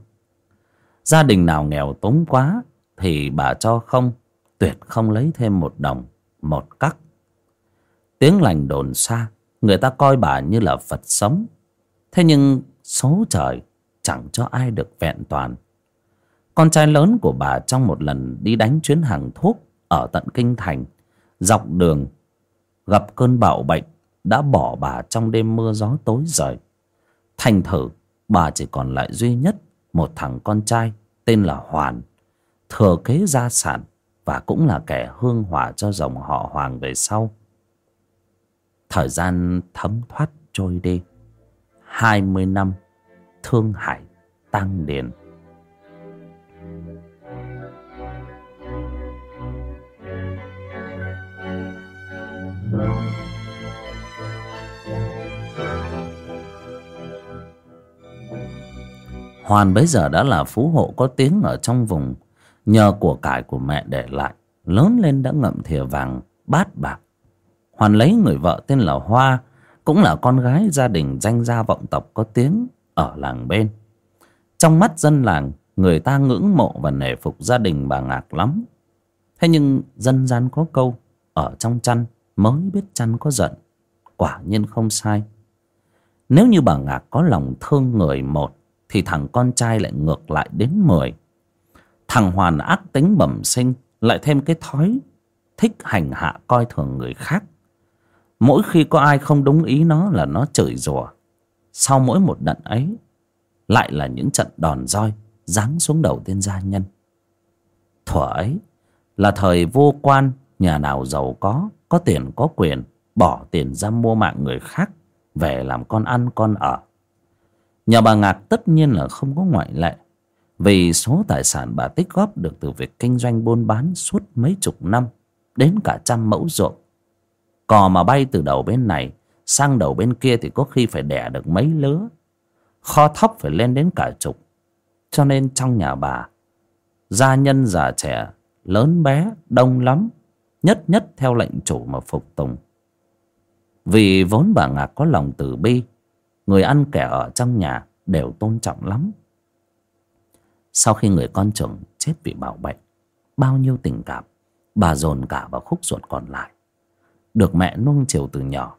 Gia đình nào nghèo túng quá thì bà cho không, tuyệt không lấy thêm một đồng, một cắc. Tiếng lành đồn xa, người ta coi bà như là phật sống. Thế nhưng số trời chẳng cho ai được vẹn toàn. Con trai lớn của bà trong một lần đi đánh chuyến hàng thuốc ở tận kinh thành, dọc đường, gặp cơn bạo bệnh, đã bỏ bà trong đêm mưa gió tối rời. Thành thử bà chỉ còn lại duy nhất một thằng con trai tên là hoàn, thừa kế gia sản và cũng là kẻ hương hỏa cho dòng họ hoàng về sau. Thời gian thấm thoát trôi đi, hai mươi năm, thương hải tăng điền. Hoàn bấy giờ đã là phú hộ có tiếng ở trong vùng. Nhờ của cải của mẹ để lại, Lớn lên đã ngậm thìa vàng, bát bạc. Hoàn lấy người vợ tên là Hoa, Cũng là con gái gia đình danh gia vọng tộc có tiếng ở làng bên. Trong mắt dân làng, Người ta ngưỡng mộ và nể phục gia đình bà Ngạc lắm. Thế nhưng dân gian có câu, Ở trong chăn mới biết chăn có giận. Quả nhiên không sai. Nếu như bà Ngạc có lòng thương người một thì thằng con trai lại ngược lại đến mười thằng hoàn ác tính bẩm sinh, lại thêm cái thói thích hành hạ coi thường người khác. Mỗi khi có ai không đúng ý nó là nó chửi rủa. Sau mỗi một đận ấy, lại là những trận đòn roi giáng xuống đầu tên gia nhân. Thuở ấy, là thời vô quan, nhà nào giàu có có tiền có quyền, bỏ tiền ra mua mạng người khác, về làm con ăn con ở. Nhà bà Ngạc tất nhiên là không có ngoại lệ. Vì số tài sản bà tích góp được từ việc kinh doanh buôn bán suốt mấy chục năm, Đến cả trăm mẫu ruộng. Cò mà bay từ đầu bên này sang đầu bên kia thì có khi phải đẻ được mấy lứa. Kho thóc phải lên đến cả chục. Cho nên trong nhà bà, Gia nhân già trẻ, Lớn bé, đông lắm, Nhất nhất theo lệnh chủ mà phục tùng. Vì vốn bà Ngạc có lòng từ bi người ăn kẻ ở trong nhà đều tôn trọng lắm. Sau khi người con trưởng chết vì bạo bệnh, bao nhiêu tình cảm, bà dồn cả vào khúc ruột còn lại. Được mẹ nuông chiều từ nhỏ,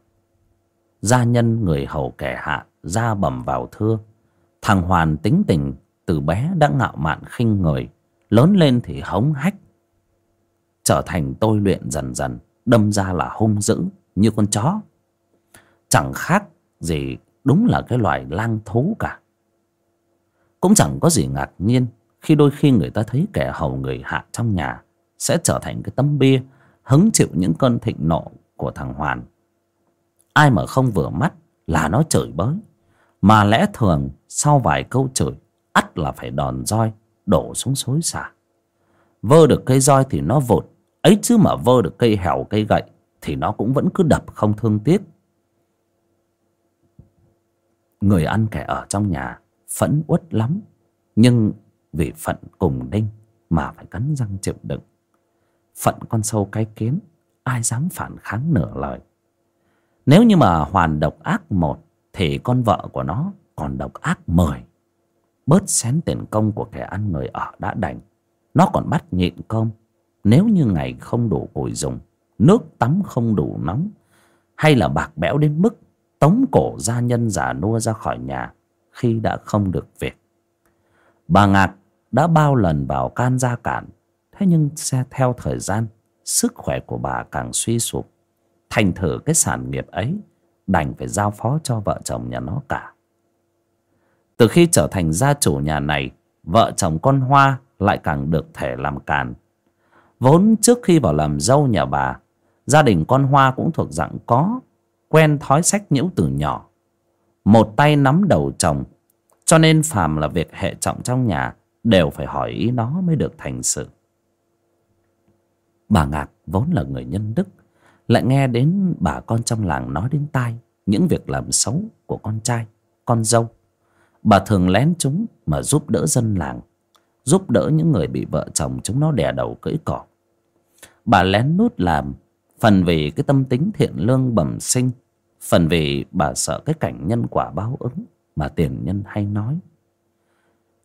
gia nhân người hầu kẻ hạ ra bầm vào thưa. Thằng hoàn tính tình từ bé đã ngạo mạn khinh người, lớn lên thì hống hách. Trở thành tôi luyện dần dần, đâm ra là hung dữ như con chó. Chẳng khác gì đúng là cái loài lang thú cả. Cũng chẳng có gì ngạc nhiên khi đôi khi người ta thấy kẻ hầu người hạ trong nhà sẽ trở thành cái tấm bia hứng chịu những cơn thịnh nộ của thằng hoàn. Ai mà không vừa mắt là nó chửi bới, mà lẽ thường sau vài câu chửi, ắt là phải đòn roi, đổ xuống xối xả. Vơ được cây roi thì nó vột ấy chứ mà vơ được cây hẻo cây gậy thì nó cũng vẫn cứ đập không thương tiếc người ăn kẻ ở trong nhà phẫn uất lắm, nhưng vì phận cùng đinh mà phải cắn răng chịu đựng. Phận con sâu cái kiến, ai dám phản kháng nửa lời. Nếu như mà hoàn độc ác một, thì con vợ của nó còn độc ác mười. Bớt xén tiền công của kẻ ăn người ở đã đành. Nó còn bắt nhịn công nếu như ngày không đủ củi dùng, nước tắm không đủ nóng, hay là bạc bẽo đến mức tống cổ gia nhân giả nua ra khỏi nhà khi đã không được việc. Bà ngạc đã bao lần vào can gia cản, thế nhưng xe theo thời gian, sức khỏe của bà càng suy sụp. Thành thử cái sản nghiệp ấy đành phải giao phó cho vợ chồng nhà nó cả. Từ khi trở thành gia chủ nhà này, vợ chồng con hoa lại càng được thể làm càn. Vốn trước khi vào làm dâu nhà bà, gia đình con hoa cũng thuộc dạng có quen thói sách nhiễu từ nhỏ. Một tay nắm đầu chồng, cho nên phàm là việc hệ trọng trong nhà đều phải hỏi ý nó mới được thành sự. Bà ngạc vốn là người nhân đức, lại nghe đến bà con trong làng nói đến tai những việc làm xấu của con trai, con dâu. Bà thường lén chúng mà giúp đỡ dân làng, giúp đỡ những người bị vợ chồng chúng nó đè đầu cưỡi cỏ. Bà lén nút làm, phần vì cái tâm tính thiện lương bẩm sinh phần vì bà sợ cái cảnh nhân quả báo ứng mà tiền nhân hay nói.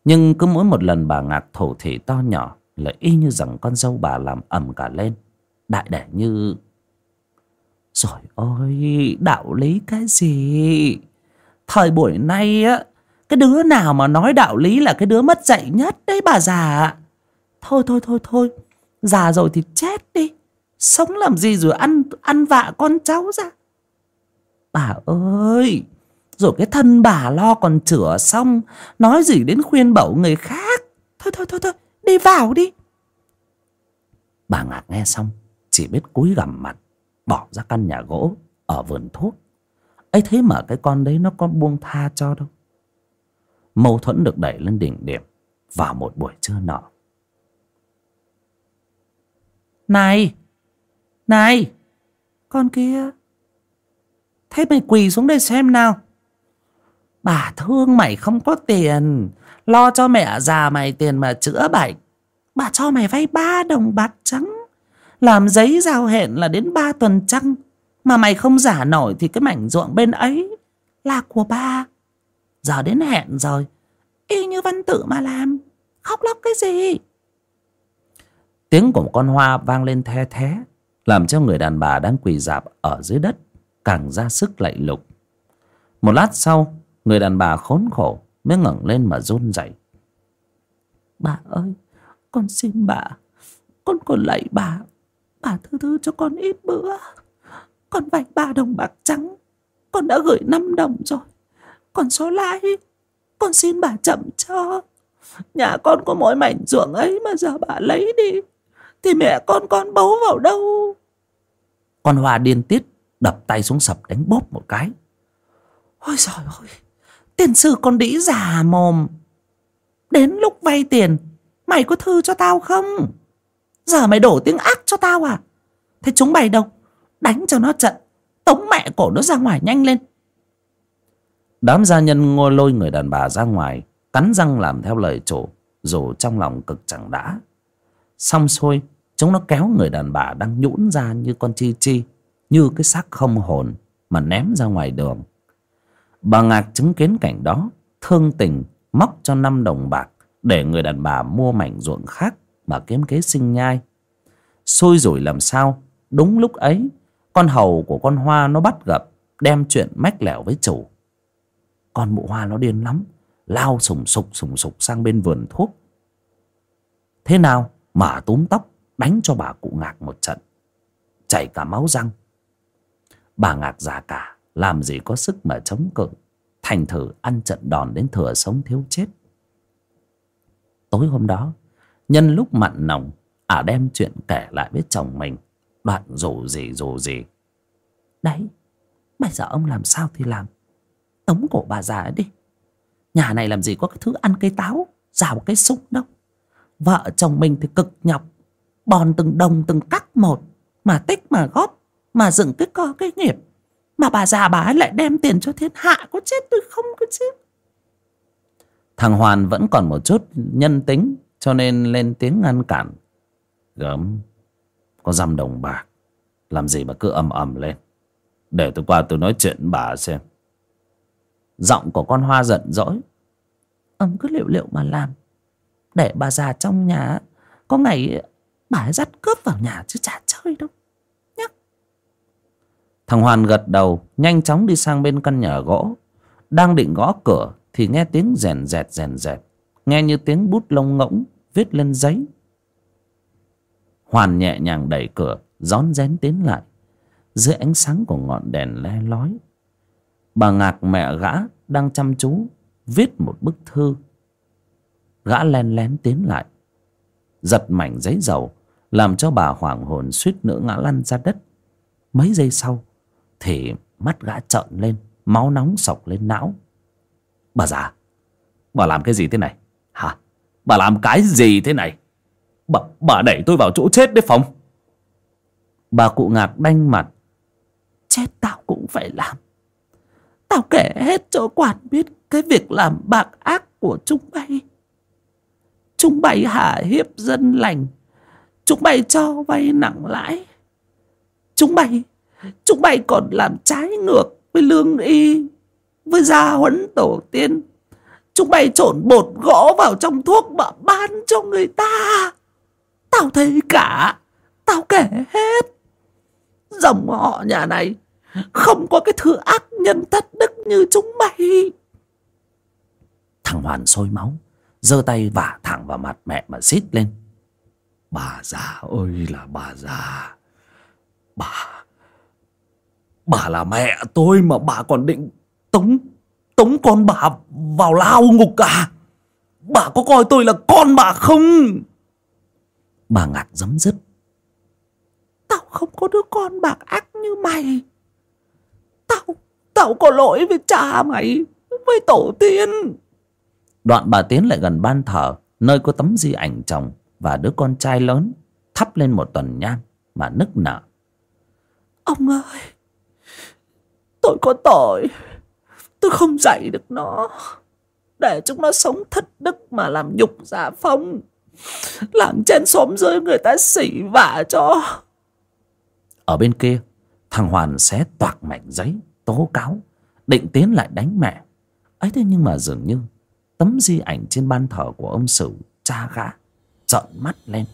Nhưng cứ mỗi một lần bà ngạc thổ thị to nhỏ là y như rằng con dâu bà làm ầm cả lên. Đại đẻ như, rồi ôi, đạo lý cái gì? Thời buổi nay á, cái đứa nào mà nói đạo lý là cái đứa mất dạy nhất đấy bà già thôi thôi thôi thôi, già rồi thì chết đi. Sống làm gì rồi ăn ăn vạ con cháu ra? Bà ơi, rồi cái thân bà lo còn chữa xong, nói gì đến khuyên bảo người khác. Thôi thôi thôi thôi, đi vào đi. Bà ngạc nghe xong, chỉ biết cúi gằm mặt, bỏ ra căn nhà gỗ ở vườn thuốc. Ấy thế mà cái con đấy nó có buông tha cho đâu. Mâu thuẫn được đẩy lên đỉnh điểm vào một buổi trưa nọ. Này này, con kia thế mày quỳ xuống đây xem nào. Bà thương mày không có tiền. Lo cho mẹ già mày tiền mà chữa bệnh. Bà cho mày vay ba đồng bạc trắng. Làm giấy giao hẹn là đến ba tuần trăng. Mà mày không giả nổi thì cái mảnh ruộng bên ấy là của ba. Giờ đến hẹn rồi. Y như văn tự mà làm. Khóc lóc cái gì? Tiếng của một con hoa vang lên the thé, làm cho người đàn bà đang quỳ dạp ở dưới đất càng ra sức lạy lục. Một lát sau, người đàn bà khốn khổ mới ngẩng lên mà run rẩy. Bà ơi, con xin bà, con còn lạy bà. Bà thứ thứ cho con ít bữa. Con vay ba đồng bạc trắng. Con đã gửi năm đồng rồi. Còn số lãi, con xin bà chậm cho. Nhà con có mỗi mảnh ruộng ấy mà giờ bà lấy đi. Thì mẹ con con bấu vào đâu? Con hoa điên tiết đập tay xuống sập đánh bóp một cái. Ôi trời ơi, tiền sư con đĩ già mồm. Đến lúc vay tiền, mày có thư cho tao không? Giờ mày đổ tiếng ác cho tao à? Thế chúng mày đâu? Đánh cho nó trận, tống mẹ cổ nó ra ngoài nhanh lên. Đám gia nhân ngô lôi người đàn bà ra ngoài, cắn răng làm theo lời chủ, dù trong lòng cực chẳng đã. Xong xuôi, chúng nó kéo người đàn bà đang nhũn ra như con chi chi như cái xác không hồn mà ném ra ngoài đường. Bà ngạc chứng kiến cảnh đó, thương tình, móc cho năm đồng bạc để người đàn bà mua mảnh ruộng khác mà kiếm kế sinh nhai. Xôi rủi làm sao, đúng lúc ấy, con hầu của con hoa nó bắt gặp, đem chuyện mách lẻo với chủ. Con mụ hoa nó điên lắm, lao sùng sục sùng sục sang bên vườn thuốc. Thế nào mà túm tóc, đánh cho bà cụ ngạc một trận. Chảy cả máu răng bà ngạc già cả, làm gì có sức mà chống cự. Thành thử ăn trận đòn đến thừa sống thiếu chết. Tối hôm đó, nhân lúc mặn nồng, ả đem chuyện kể lại với chồng mình. Đoạn rủ gì rủ gì đấy, bây giờ ông làm sao thì làm? Tống cổ bà già ấy đi. Nhà này làm gì có cái thứ ăn cây táo, rào cây sung đâu. Vợ chồng mình thì cực nhọc, bòn từng đồng từng cắc một, mà tích mà góp mà dựng cái co cái nghiệp. Mà bà già bà ấy lại đem tiền cho thiên hạ, có chết tôi không có chết thằng hoàn vẫn còn một chút nhân tính, cho nên lên tiếng ngăn cản. Gớm, có dăm đồng bạc, làm gì mà cứ ầm ầm lên? Để tôi qua tôi nói chuyện bà xem. Giọng của con hoa giận dỗi. Ông cứ liệu liệu mà làm. Để bà già trong nhà, có ngày bà ấy dắt cướp vào nhà chứ chả chơi đâu thằng hoàn gật đầu, nhanh chóng đi sang bên căn nhà gỗ đang định gõ cửa thì nghe tiếng rèn rẹt rèn rẹt. Nghe như tiếng bút lông ngỗng viết lên giấy. Hoàn nhẹ nhàng đẩy cửa, rón rén tiến lại. Dưới ánh sáng của ngọn đèn le lói, bà ngạc mẹ gã đang chăm chú viết một bức thư. Gã len lén tiến lại, giật mảnh giấy dầu, làm cho bà hoảng hồn suýt nữa ngã lăn ra đất. Mấy giây sau thì mắt gã trợn lên máu nóng sộc lên não. Bà già bà làm cái gì thế này? Hả? Bà làm cái gì thế này? Bà, bà đẩy tôi vào chỗ chết đấy phòng bà cụ ngạc đanh mặt. Chết tao cũng phải làm. Tao kể hết cho quản biết cái việc làm bạc ác của chúng bay. Chúng bay hạ hiếp dân lành. Chúng bay cho vay nặng lãi. Chúng bay chúng bay còn làm trái ngược với lương y, với gia huấn tổ tiên. Chúng bay trộn bột gỗ vào trong thuốc mà bán cho người ta. Tao thấy cả, tao kể hết. Dòng họ nhà này không có cái thứ ác nhân thất đức như chúng mày thằng hoàn sôi máu, giơ tay vả thẳng vào mặt mẹ mà xít lên. Bà già ơi là bà già. Bà bà là mẹ tôi mà bà còn định tống tống con bà vào lao ngục à? Bà có coi tôi là con bà không? Bà ngạc giấm dứt. Tao không có đứa con bạc ác như mày. Tao tao có lỗi với cha mày với tổ tiên. Đoạn bà tiến lại gần ban thờ nơi có tấm di ảnh chồng và đứa con trai lớn thắp lên một tuần nhang mà nức nở. Ông ơi tôi có tội. Tôi không dạy được nó. Để chúng nó sống thất đức mà làm nhục giả phong. Làng trên xóm dưới người ta xỉ vả cho. Ở bên kia, thằng hoàn xé toạc mảnh giấy, tố cáo, định tiến lại đánh mẹ. Ấy thế nhưng mà dường như, tấm di ảnh trên ban thờ của ông sử cha gã, trợn mắt lên.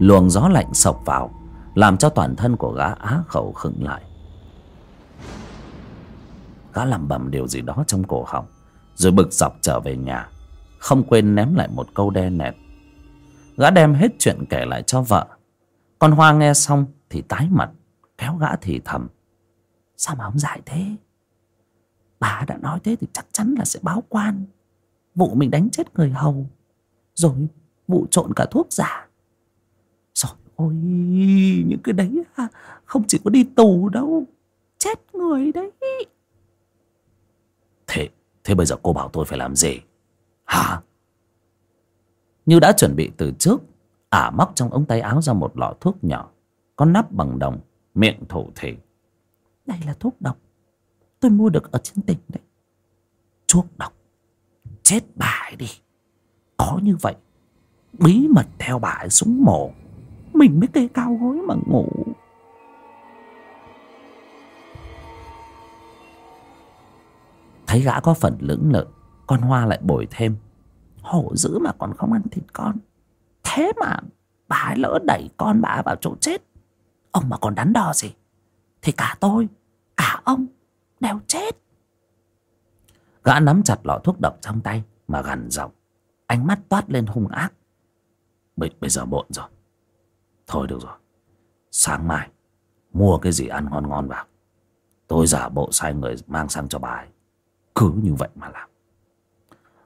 Luồng gió lạnh sộc vào làm cho toàn thân của gã á khẩu khựng lại. Gã làm bầm điều gì đó trong cổ họng, rồi bực dọc trở về nhà, không quên ném lại một câu đe nẹt. Gã đem hết chuyện kể lại cho vợ. Con hoa nghe xong thì tái mặt, kéo gã thì thầm, sao mà ông dại thế? Bà đã nói thế thì chắc chắn là sẽ báo quan. Vụ mình đánh chết người hầu, rồi vụ trộn cả thuốc giả ôi những cái đấy không chỉ có đi tù đâu. Chết người đấy. Thế thế bây giờ cô bảo tôi phải làm gì? Hả? Như đã chuẩn bị từ trước ả móc trong ống tay áo ra một lọ thuốc nhỏ có nắp bằng đồng miệng thổ thể. Đây là thuốc độc. Tôi mua được ở trên tỉnh đấy. Thuốc độc? Chết bà ấy đi. Có như vậy bí mật theo bà ấy xuống mổ mình mới kê cao gối mà ngủ. Thấy gã có phần lưỡng lự con hoa lại bồi thêm. Hổ dữ mà còn không ăn thịt con. Thế mà bà ấy lỡ đẩy con bà vào chỗ chết. Ông mà còn đắn đo gì? Thì cả tôi cả ông đều chết. Gã nắm chặt lọ thuốc độc trong tay mà gằn giọng. Ánh mắt toát lên hung ác. Bây, bây giờ muộn rồi thôi được rồi. Sáng mai, mua cái gì ăn ngon ngon vào. Tôi giả bộ sai người mang sang cho bà ấy. Cứ như vậy mà làm.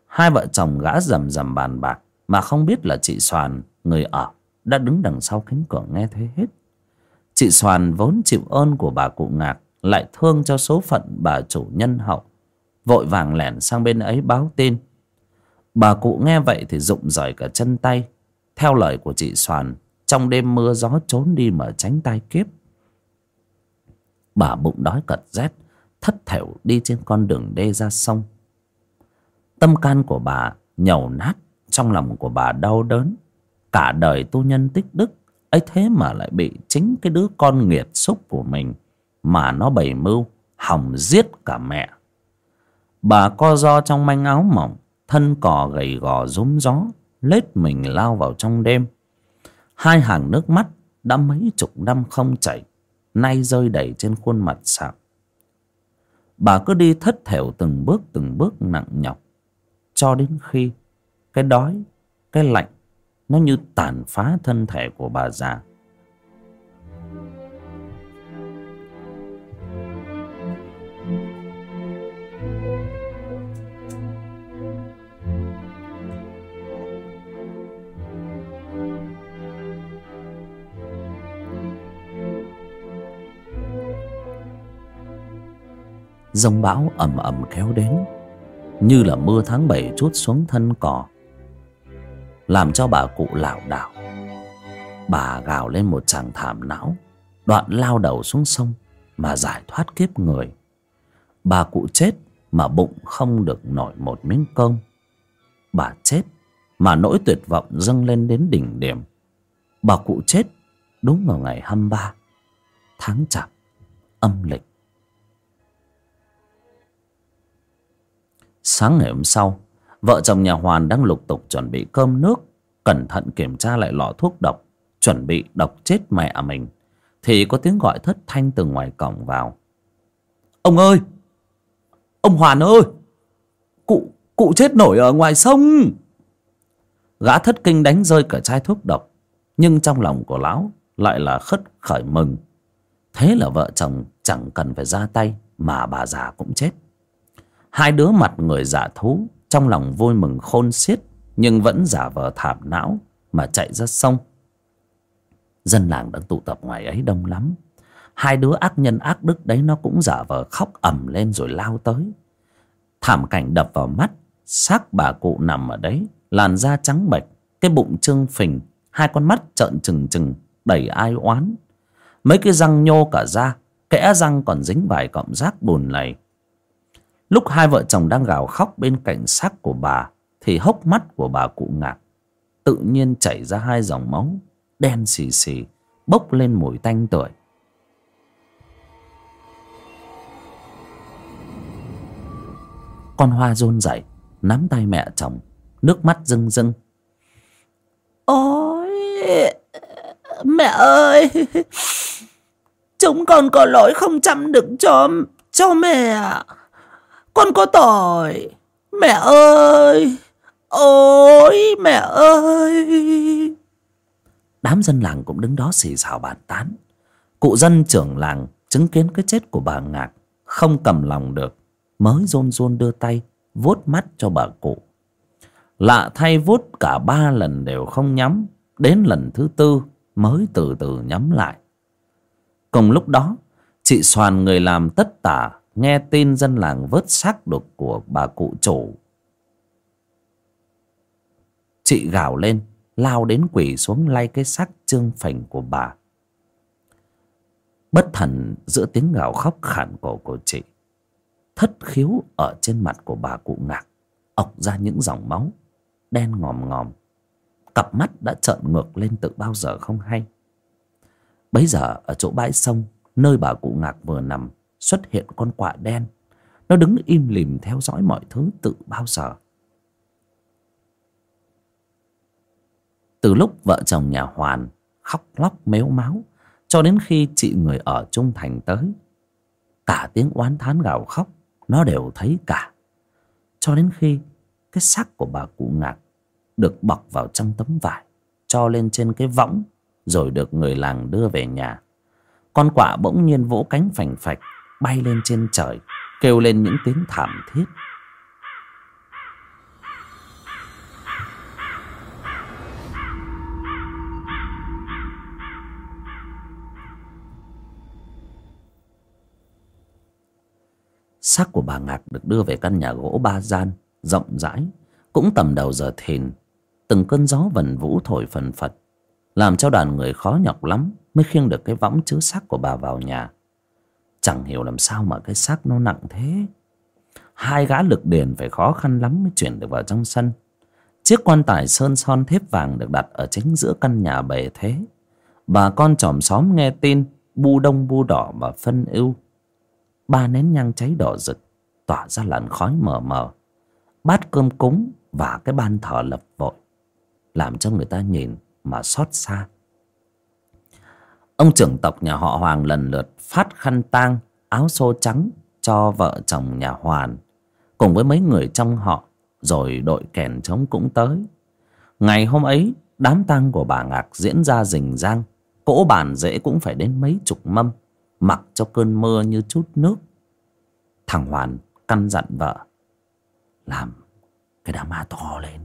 Hai vợ chồng gã rầm rầm bàn bạc mà không biết là chị soàn, người ở, đã đứng đằng sau cánh cửa nghe thấy hết. Chị soàn vốn chịu ơn của bà cụ ngạc, lại thương cho số phận bà chủ nhân hậu, vội vàng lẻn sang bên ấy báo tin. Bà cụ nghe vậy thì rụng rời cả chân tay. Theo lời của chị soàn trong đêm mưa gió trốn đi mà tránh tai kiếp. Bà bụng đói cật rét, thất thểu đi trên con đường đê ra sông. Tâm can của bà nhầu nát, trong lòng của bà đau đớn. Cả đời tu nhân tích đức, ấy thế mà lại bị chính cái đứa con nghiệt xúc của mình mà nó bày mưu hòng giết cả mẹ. Bà co do trong manh áo mỏng, thân cò gầy gò rúm gió, lết mình lao vào trong đêm hai hàng nước mắt đã mấy chục năm không chảy, nay rơi đầy trên khuôn mặt sạm. Bà cứ đi thất thểu từng bước từng bước nặng nhọc, cho đến khi cái đói, cái lạnh nó như tàn phá thân thể của bà già. Dông bão ầm ầm kéo đến, Như là mưa tháng bảy chút xuống thân cỏ, Làm cho bà cụ lảo đảo. Bà gào lên một tràng thảm não, Đoạn lao đầu xuống sông Mà giải thoát kiếp người. Bà cụ chết mà bụng không được nổi một miếng cơm. Bà chết mà nỗi tuyệt vọng dâng lên đến đỉnh điểm. Bà cụ chết đúng vào ngày 23 tháng chạp, âm lịch. Sáng ngày hôm sau, Vợ chồng nhà Hoàn đang lục tục chuẩn bị cơm nước, Cẩn thận kiểm tra lại lọ thuốc độc, Chuẩn bị độc chết mẹ à mình, Thì có tiếng gọi thất thanh từ ngoài cổng vào. Ông ơi! Ông Hoàn ơi! Cụ cụ chết nổi ở ngoài sông! Gã thất kinh đánh rơi cả chai thuốc độc, Nhưng trong lòng của lão Lại là khất khởi mừng. Thế là vợ chồng chẳng cần phải ra tay Mà bà già cũng chết hai đứa mặt người giả thú, trong lòng vui mừng khôn xiết, nhưng vẫn giả vờ thảm não mà chạy ra sông. Dân làng đang tụ tập ngoài ấy đông lắm. Hai đứa ác nhân ác đức đấy nó cũng giả vờ khóc ầm lên rồi lao tới. Thảm cảnh đập vào mắt, xác bà cụ nằm ở đấy, làn da trắng bệch, cái bụng trương phình, hai con mắt trợn trừng trừng, đầy ai oán. Mấy cái răng nhô cả ra kẽ răng còn dính vài cọng rác bùn lầy Lúc hai vợ chồng đang gào khóc bên cạnh xác của bà, Thì hốc mắt của bà cụ ngạc. Tự nhiên chảy ra hai dòng máu, Đen xì xì, Bốc lên mùi tanh tưởi. Con Hoa run rẩy, Nắm tay mẹ chồng, Nước mắt rưng rưng. Ôi, Mẹ ơi, Chúng con có lỗi không chăm được cho cho mẹ ạ con có tội Mẹ ơi. Ôi, mẹ ơi. Đám dân làng cũng đứng đó xì xào bàn tán. Cụ dân trưởng làng chứng kiến cái chết của bà Ngạc Không cầm lòng được, Mới rôn rôn đưa tay vuốt mắt cho bà cụ. Lạ thay vuốt cả ba lần đều không nhắm, Đến lần thứ tư mới từ từ nhắm lại. Cùng lúc đó, Chị Soàn người làm tất tả nghe tin dân làng vớt xác đục của bà cụ chủ. Chị gào lên, lao đến quỳ xuống lay cái xác trương phành của bà. Bất thần giữa tiếng gào khóc khản cổ của chị. Thất khiếu ở trên mặt của bà cụ ngạc, ọc ra những dòng máu, đen ngòm ngòm. Cặp mắt đã trợn ngược lên từ bao giờ không hay. Bấy giờ ở chỗ bãi sông, nơi bà cụ ngạc vừa nằm xuất hiện con quạ đen. Nó đứng im lìm theo dõi mọi thứ tự bao giờ. Từ lúc vợ chồng nhà hoàn khóc lóc mếu máu, cho đến khi chị người ở trung thành tới, cả tiếng oán thán gào khóc, nó đều thấy cả. Cho đến khi cái xác của bà cụ ngạc được bọc vào trong tấm vải, cho lên trên cái võng, rồi được người làng đưa về nhà. Con quạ bỗng nhiên vỗ cánh phành phạch bay lên trên trời, kêu lên những tiếng thảm thiết. Xác của bà ngạc được đưa về căn nhà gỗ ba gian, rộng rãi, cũng tầm đầu giờ thìn. Từng cơn gió vần vũ thổi phần phật, làm cho đoàn người khó nhọc lắm mới khiêng được cái võng chứa xác của bà vào nhà chẳng hiểu làm sao mà cái xác nó nặng thế. Hai gã lực điền phải khó khăn lắm mới chuyển được vào trong sân. Chiếc quan tài sơn son thép vàng được đặt ở chính giữa căn nhà bề thế. Bà con chòm xóm nghe tin, bu đông bu đỏ và phân ưu. Ba nén nhang cháy đỏ rực, tỏa ra làn khói mờ mờ. Bát cơm cúng và cái ban thờ lập vội, làm cho người ta nhìn mà xót xa. Ông trưởng tộc nhà họ hoàng lần lượt phát khăn tang, áo xô trắng cho vợ chồng nhà hoàn. Cùng với mấy người trong họ, rồi đội kèn trống cũng tới. Ngày hôm ấy, đám tang của bà ngạc diễn ra rình rang. Cỗ bàn dễ cũng phải đến mấy chục mâm, mặc cho cơn mưa như chút nước. Thằng hoàn căn dặn vợ, làm cái đám ma to lên,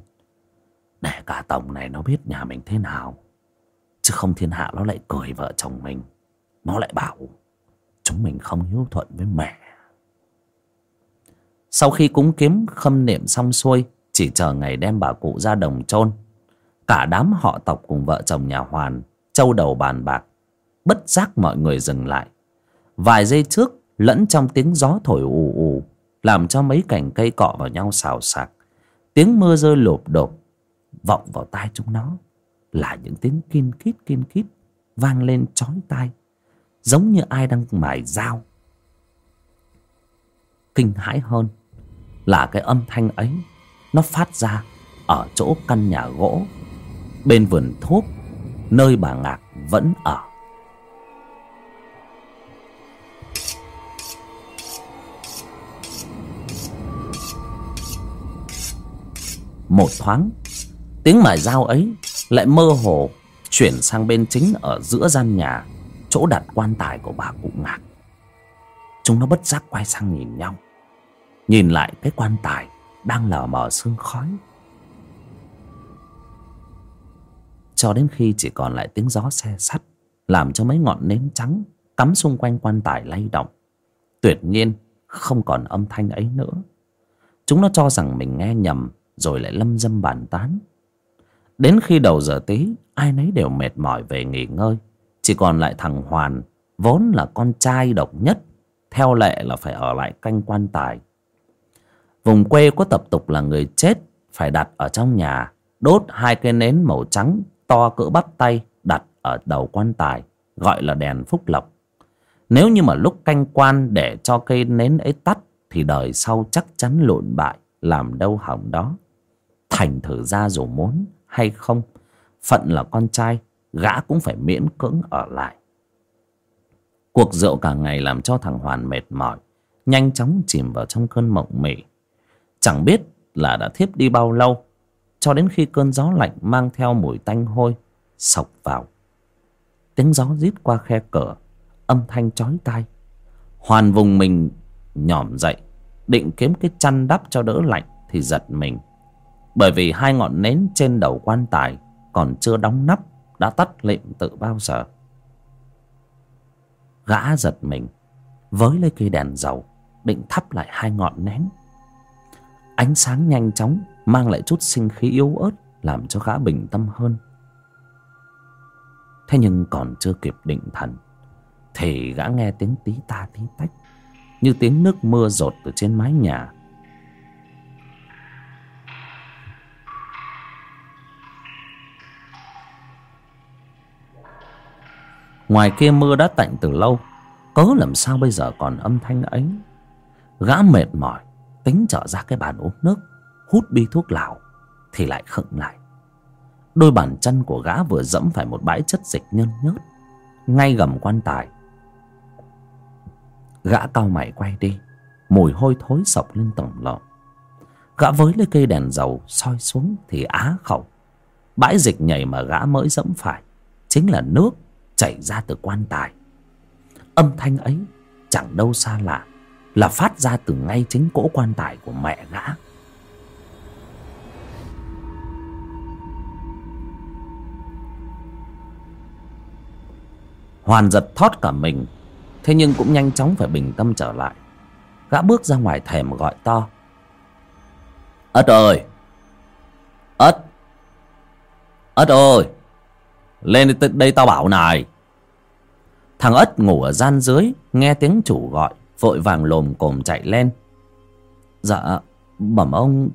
để cả tổng này nó biết nhà mình thế nào. Chứ không thiên hạ nó lại cười vợ chồng mình, nó lại bảo chúng mình không hiếu thuận với mẹ. Sau khi cúng kiếm khâm niệm xong xuôi, chỉ chờ ngày đem bà cụ ra đồng chôn, cả đám họ tộc cùng vợ chồng nhà hoàn châu đầu bàn bạc, bất giác mọi người dừng lại. Vài giây trước, lẫn trong tiếng gió thổi ù ù, làm cho mấy cành cây cọ vào nhau xào xạc. Tiếng mưa rơi lộp đột vọng vào tai chúng nó, là những tiếng kin kít kin kít vang lên chói tai giống như ai đang mài dao. Kinh hãi hơn là cái âm thanh ấy, nó phát ra ở chỗ căn nhà gỗ, bên vườn thuốc nơi bà ngạc vẫn ở. Một thoáng, tiếng mài dao ấy lại mơ hồ chuyển sang bên chính ở giữa gian nhà chỗ đặt quan tài của bà cụ ngạc. Chúng nó bất giác quay sang nhìn nhau. Nhìn lại cái quan tài đang lờ mờ sương khói. Cho đến khi chỉ còn lại tiếng gió xe sắt, làm cho mấy ngọn nến trắng cắm xung quanh quan tài lay động. Tuyệt nhiên, không còn âm thanh ấy nữa. Chúng nó cho rằng mình nghe nhầm, rồi lại lâm dâm bàn tán. Đến khi đầu giờ tí, ai nấy đều mệt mỏi về nghỉ ngơi chỉ còn lại thằng hoàn, vốn là con trai độc nhất, theo lệ là phải ở lại canh quan tài. Vùng quê có tập tục là người chết, phải đặt ở trong nhà, đốt hai cây nến màu trắng to cỡ bắp tay, đặt ở đầu quan tài, gọi là đèn phúc lộc. Nếu như mà lúc canh quan để cho cây nến ấy tắt, thì đời sau chắc chắn lộn bại, làm đâu hỏng đó. Thành thử ra dù muốn hay không, phận là con trai gã cũng phải miễn cưỡng ở lại. Cuộc rượu cả ngày làm cho thằng hoàn mệt mỏi, nhanh chóng chìm vào trong cơn mộng mị. Chẳng biết là đã thiếp đi bao lâu, cho đến khi cơn gió lạnh mang theo mùi tanh hôi sộc vào. Tiếng gió rít qua khe cửa, âm thanh chói tai. Hoàn vùng mình nhỏm dậy, định kiếm cái chăn đắp cho đỡ lạnh thì giật mình. Bởi vì hai ngọn nến trên đầu quan tài còn chưa đóng nắp đã tắt lịm tự bao giờ. Gã giật mình, với lấy cây đèn dầu, định thắp lại hai ngọn nén ánh sáng nhanh chóng mang lại chút sinh khí yếu ớt làm cho gã bình tâm hơn. Thế nhưng còn chưa kịp định thần, thì gã nghe tiếng tí ta tí tách, như tiếng nước mưa rột từ trên mái nhà. Ngoài kia mưa đã tạnh từ lâu, cớ làm sao bây giờ còn âm thanh ấy? Gã mệt mỏi, Tính trở ra cái bàn uống nước, Hút bi thuốc lào, Thì lại khựng lại. Đôi bàn chân của gã vừa dẫm phải một bãi chất dịch nhơn nhớt, Ngay gầm quan tài. Gã cau mày quay đi, Mùi hôi thối sộc lên tổng lọ Gã với lấy cây đèn dầu soi xuống thì á khẩu. Bãi dịch nhảy mà gã mới dẫm phải, Chính là nước chảy ra từ quan tài. Âm thanh ấy chẳng đâu xa lạ, Là phát ra từ ngay chính cỗ quan tài của mẹ gã Hoàn giật thót cả mình, Thế nhưng cũng nhanh chóng phải bình tâm trở lại. Gã bước ra ngoài thèm gọi to. Ất ơi! Ất! Ất ơi! Lên đây tao bảo này. Thằng Ất ngủ ở gian dưới, Nghe tiếng chủ gọi, Vội vàng lồm cồm chạy lên. Dạ Bẩm ông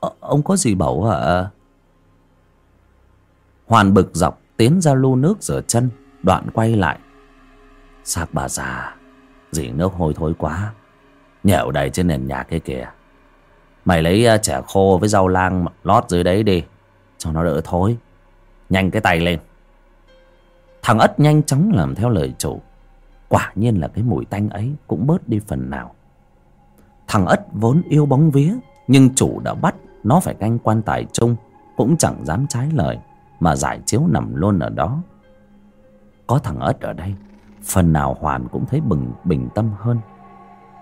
ờ, Ông có gì bảo hả? Hoàn bực dọc Tiến ra lu nước rửa chân, Đoạn quay lại. Sạc bà già Dỉ nước hôi thối quá Nhẹo đầy trên nền nhà kia kìa. Mày lấy ờ, chả khô với rau lang lót dưới đấy đi, Cho nó đỡ thối. Nhanh cái tay lên. Thằng ất nhanh chóng làm theo lời chủ. Quả nhiên là cái mùi tanh ấy Cũng bớt đi phần nào. Thằng ất vốn yêu bóng vía, Nhưng chủ đã bắt Nó phải canh quan tài chung, Cũng chẳng dám trái lời, Mà giải chiếu nằm luôn ở đó. Có thằng ất ở đây, Phần nào Hoàn cũng thấy bừng, bình tâm hơn.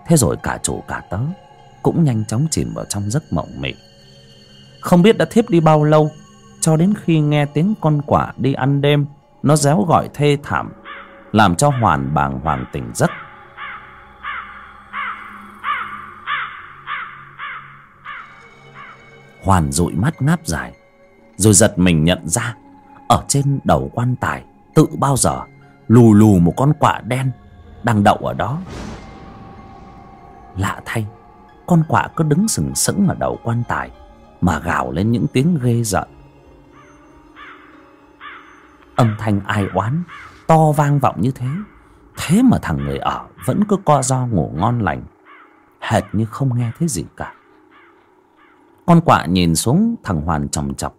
Thế rồi cả chủ cả tớ Cũng nhanh chóng chìm vào trong giấc mộng mị. Không biết đã thiếp đi bao lâu, Cho đến khi nghe tiếng con quả đi ăn đêm nó réo gọi thê thảm, Làm cho Hoàn bàng hoàng tỉnh giấc. Hoàn dụi mắt ngáp dài, Rồi giật mình nhận ra, Ở trên đầu quan tài, Tự bao giờ, lù lù một con quạ đen đang đậu ở đó. Lạ thay, con quạ cứ đứng sừng sững ở đầu quan tài, mà gào lên những tiếng ghê rợn âm thanh ai oán, to vang vọng như thế. Thế mà thằng người ở vẫn cứ co do ngủ ngon lành, hệt như không nghe thấy gì cả. Con quạ nhìn xuống thằng hoàn chòng chọc,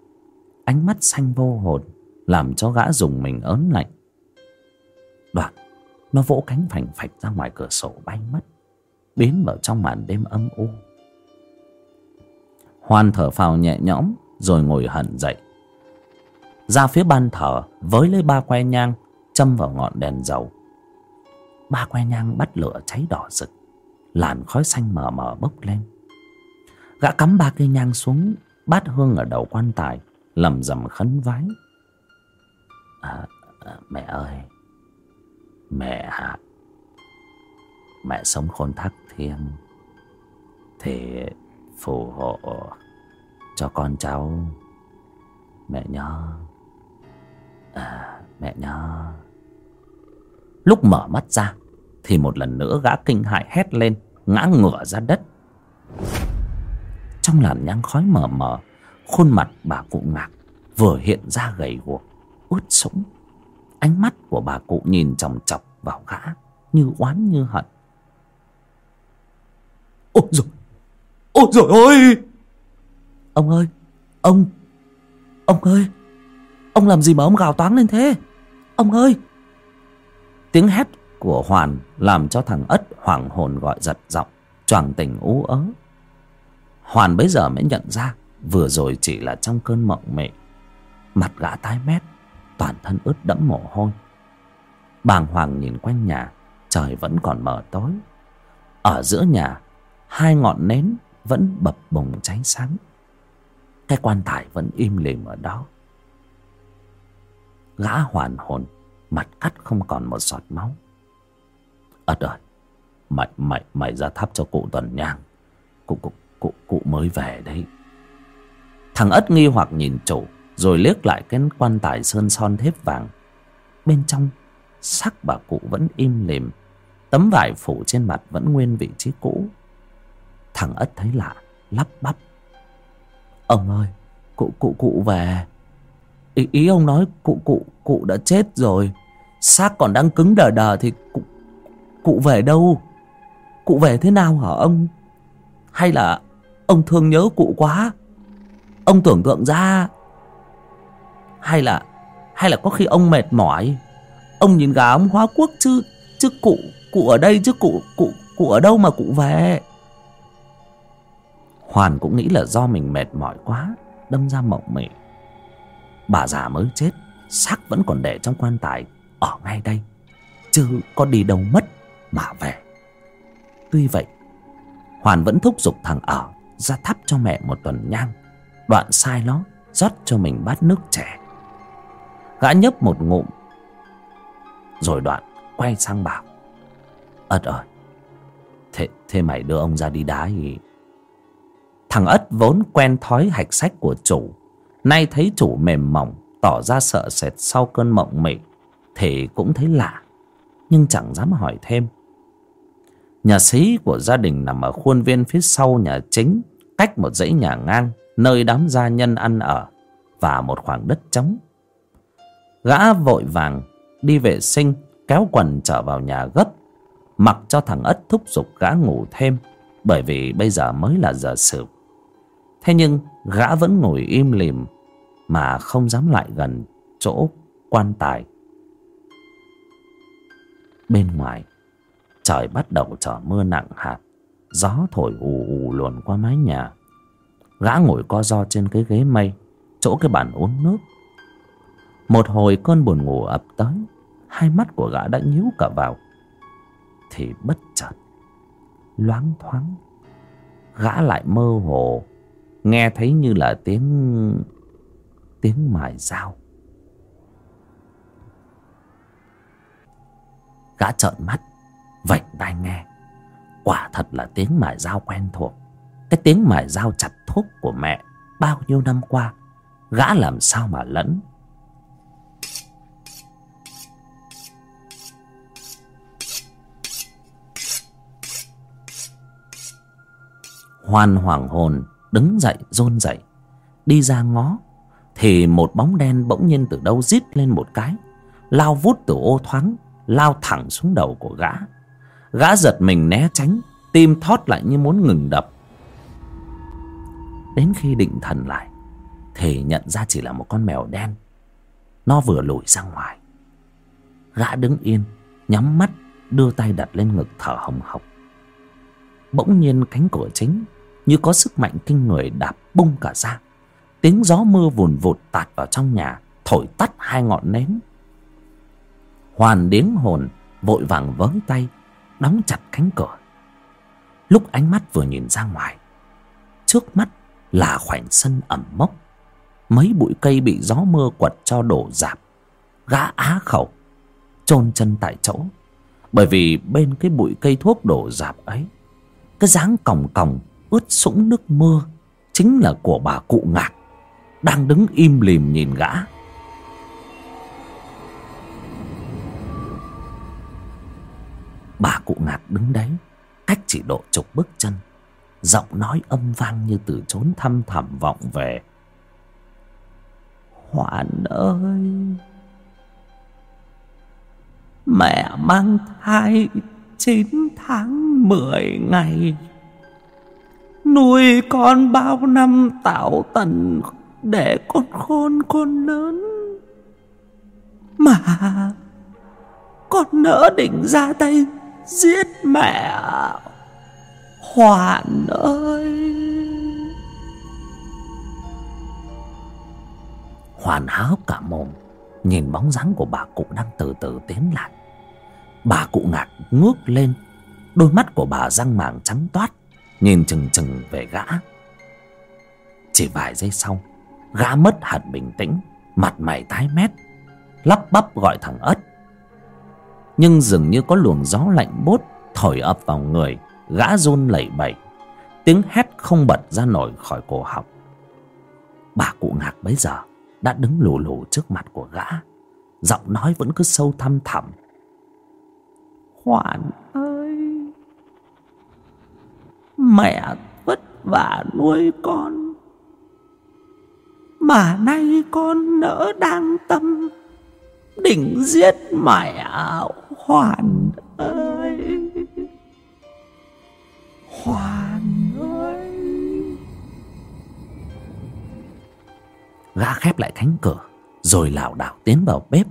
ánh mắt xanh vô hồn, làm cho gã dùng mình ớn lạnh. Đoạn, Nó vỗ cánh phành phạch ra ngoài cửa sổ bay mất, Biến vào trong màn đêm âm u. Hoan thở phào nhẹ nhõm, Rồi ngồi hẳn dậy. Ra phía ban thờ Với lấy ba que nhang Châm vào ngọn đèn dầu. Ba que nhang bắt lửa cháy đỏ rực Làn khói xanh mờ mờ bốc lên. Gã cắm ba cây nhang xuống Bát hương ở đầu quan tài Lầm rầm khấn vái. À, à Mẹ ơi Mẹ hạ Mẹ sống khôn thác thiêng Thì phù hộ cho con cháu. Mẹ nhớ. À mẹ nhớ. Lúc mở mắt ra Thì một lần nữa gã kinh hại hét lên Ngã ngửa ra đất. Trong làn nhang khói mờ mờ Khuôn mặt bà cụ ngạc Vừa hiện ra gầy guộc ướt sũng. Ánh mắt của bà cụ nhìn chòng chọc vào gã như oán như hận. Ôi rồi ôi rồi ôi ông ơi ông ông ơi ông làm gì mà ông gào toáng lên thế? Ông ơi! Tiếng hét của hoàn làm cho thằng ất hoảng hồn gọi giật giọng, choàng tỉnh ú ớ. Hoàn bấy giờ mới nhận ra, vừa rồi chỉ là trong cơn mộng mị. Mặt gã tái mét, toàn thân ướt đẫm mồ hôi. Bàng hoàng nhìn quanh nhà, trời vẫn còn mờ tối. Ở giữa nhà, hai ngọn nến vẫn bập bùng cháy sáng. Cái quan tài vẫn im lìm ở đó gã hoàn hồn, mặt cắt không còn một giọt máu. Ất ơi, mày mày mày ra thắp cho cụ tuần nhang. Cụ cụ cụ cụ mới về đấy. Thằng ất nghi hoặc nhìn chủ, rồi liếc lại cái quan tài sơn son thép vàng. Bên trong, sắc bà cụ vẫn im lìm. Tấm vải phủ trên mặt vẫn nguyên vị trí cũ. Thằng ất thấy lạ, lắp bắp. Ông ơi, cụ cụ cụ về ý, ý ông nói cụ cụ cụ đã chết rồi. Xác còn đang cứng đờ đờ thì cụ cụ về đâu? Cụ về thế nào hả ông? Hay là ông thương nhớ cụ quá? Ông tưởng tượng ra. Hay là Hay là có khi ông mệt mỏi? Ông nhìn gà ông hóa quốc chứ Chứ cụ Cụ ở đây chứ cụ Cụ cụ ở đâu mà cụ về? Hoàn cũng nghĩ là do mình mệt mỏi quá Đâm ra mộng mị. Bà già mới chết xác vẫn còn để trong quan tài Ở ngay đây. Chứ có đi đâu mất mà về. Tuy vậy Hoàn vẫn thúc giục thằng ở Ra thắp cho mẹ một tuần nhang Đoạn sai nó rót cho mình bát nước trẻ Gã nhấp một ngụm Rồi đoạn quay sang bảo Ất ơi Thế, thế mày đưa ông ra đi đá gì? Thằng Ất vốn quen thói hạch sách của chủ Nay thấy chủ mềm mỏng, Tỏ ra sợ sệt sau cơn mộng mị, Thì cũng thấy lạ. Nhưng chẳng dám hỏi thêm. Nhà sĩ của gia đình nằm ở khuôn viên phía sau nhà chính, Cách một dãy nhà ngang, Nơi đám gia nhân ăn ở, Và một khoảng đất trống. Gã vội vàng Đi vệ sinh, Kéo quần trở vào nhà gấp, Mặc cho thằng Ất thúc giục gã ngủ thêm, Bởi vì bây giờ mới là giờ sửu. Thế nhưng gã vẫn ngồi im lìm Mà không dám lại gần chỗ quan tài. Bên ngoài, Trời bắt đầu trở mưa nặng hạt, Gió thổi ù ù luồn qua mái nhà. Gã ngồi co ro trên cái ghế mây, Chỗ cái bàn uống nước. Một hồi cơn buồn ngủ ập tới, Hai mắt của gã đã nhíu cả vào. Thì bất chợt, Loáng thoáng, Gã lại mơ hồ Nghe thấy như là tiếng Tiếng mài dao. Gã trợn mắt Vạch tai nghe. Quả thật là tiếng mài dao quen thuộc. Cái tiếng mài dao chặt thuốc của mẹ Bao nhiêu năm qua, Gã làm sao mà lẫn? Hoan hoàng hồn đứng dậy rôn dậy. Đi ra ngó, Thì một bóng đen bỗng nhiên từ đâu rít lên một cái, Lao vút từ ô thoáng, Lao thẳng xuống đầu của gã. Gã giật mình né tránh, Tim thót lại như muốn ngừng đập. Đến khi định thần lại, Thì nhận ra chỉ là một con mèo đen. Nó vừa lùi ra ngoài. Gã đứng yên, Nhắm mắt, Đưa tay đặt lên ngực thở hồng hộc. Bỗng nhiên cánh cửa chính như có sức mạnh kinh người đạp bung cả ra. Tiếng gió mưa vùn vụt tạt vào trong nhà, Thổi tắt hai ngọn nến. Hoàn điếng hồn Vội vàng với tay, Đóng chặt cánh cửa. Lúc ánh mắt vừa nhìn ra ngoài, Trước mắt là khoảnh sân ẩm mốc. Mấy bụi cây bị gió mưa quật cho đổ rạp Gã á khẩu, chôn chân tại chỗ. Bởi vì bên cái bụi cây thuốc đổ rạp ấy, Cái dáng còng còng ướt sũng nước mưa, Chính là của bà cụ ngạc, Đang đứng im lìm nhìn gã. Bà cụ ngạc đứng đấy, Cách chỉ độ chục bước chân, Giọng nói âm vang như từ chốn thăm thẳm vọng về. Hoàn ơi, Mẹ mang thai chín tháng mười ngày Nuôi con bao năm tạo tần Để con khôn con lớn. Mà Con nỡ định ra tay giết mẹ. Hoàn ơi! Hoàn há hốc cả mồm, Nhìn bóng dáng của bà cụ đang từ từ tiến lại. Bà cụ ngạc ngước lên, Đôi mắt của bà răng màng trắng toát. Nhìn chừng chừng về gã. Chỉ vài giây sau, Gã mất hẳn bình tĩnh, Mặt mày tái mét, Lắp bắp gọi thằng ất. Nhưng dường như có luồng gió lạnh bốt thổi ập vào người, gã run lẩy bẩy. Tiếng hét không bật ra nổi khỏi cổ họng. Bà cụ ngạc bấy giờ, đã đứng lù lù trước mặt của gã. Giọng nói vẫn cứ sâu thăm thẳm. Hoàn ơi mẹ vất vả nuôi con. Mà nay con nỡ đang tâm, định giết mẹ hoàn ơi. Hoàn ơi. Gã khép lại cánh cửa, rồi lảo đảo tiến vào bếp,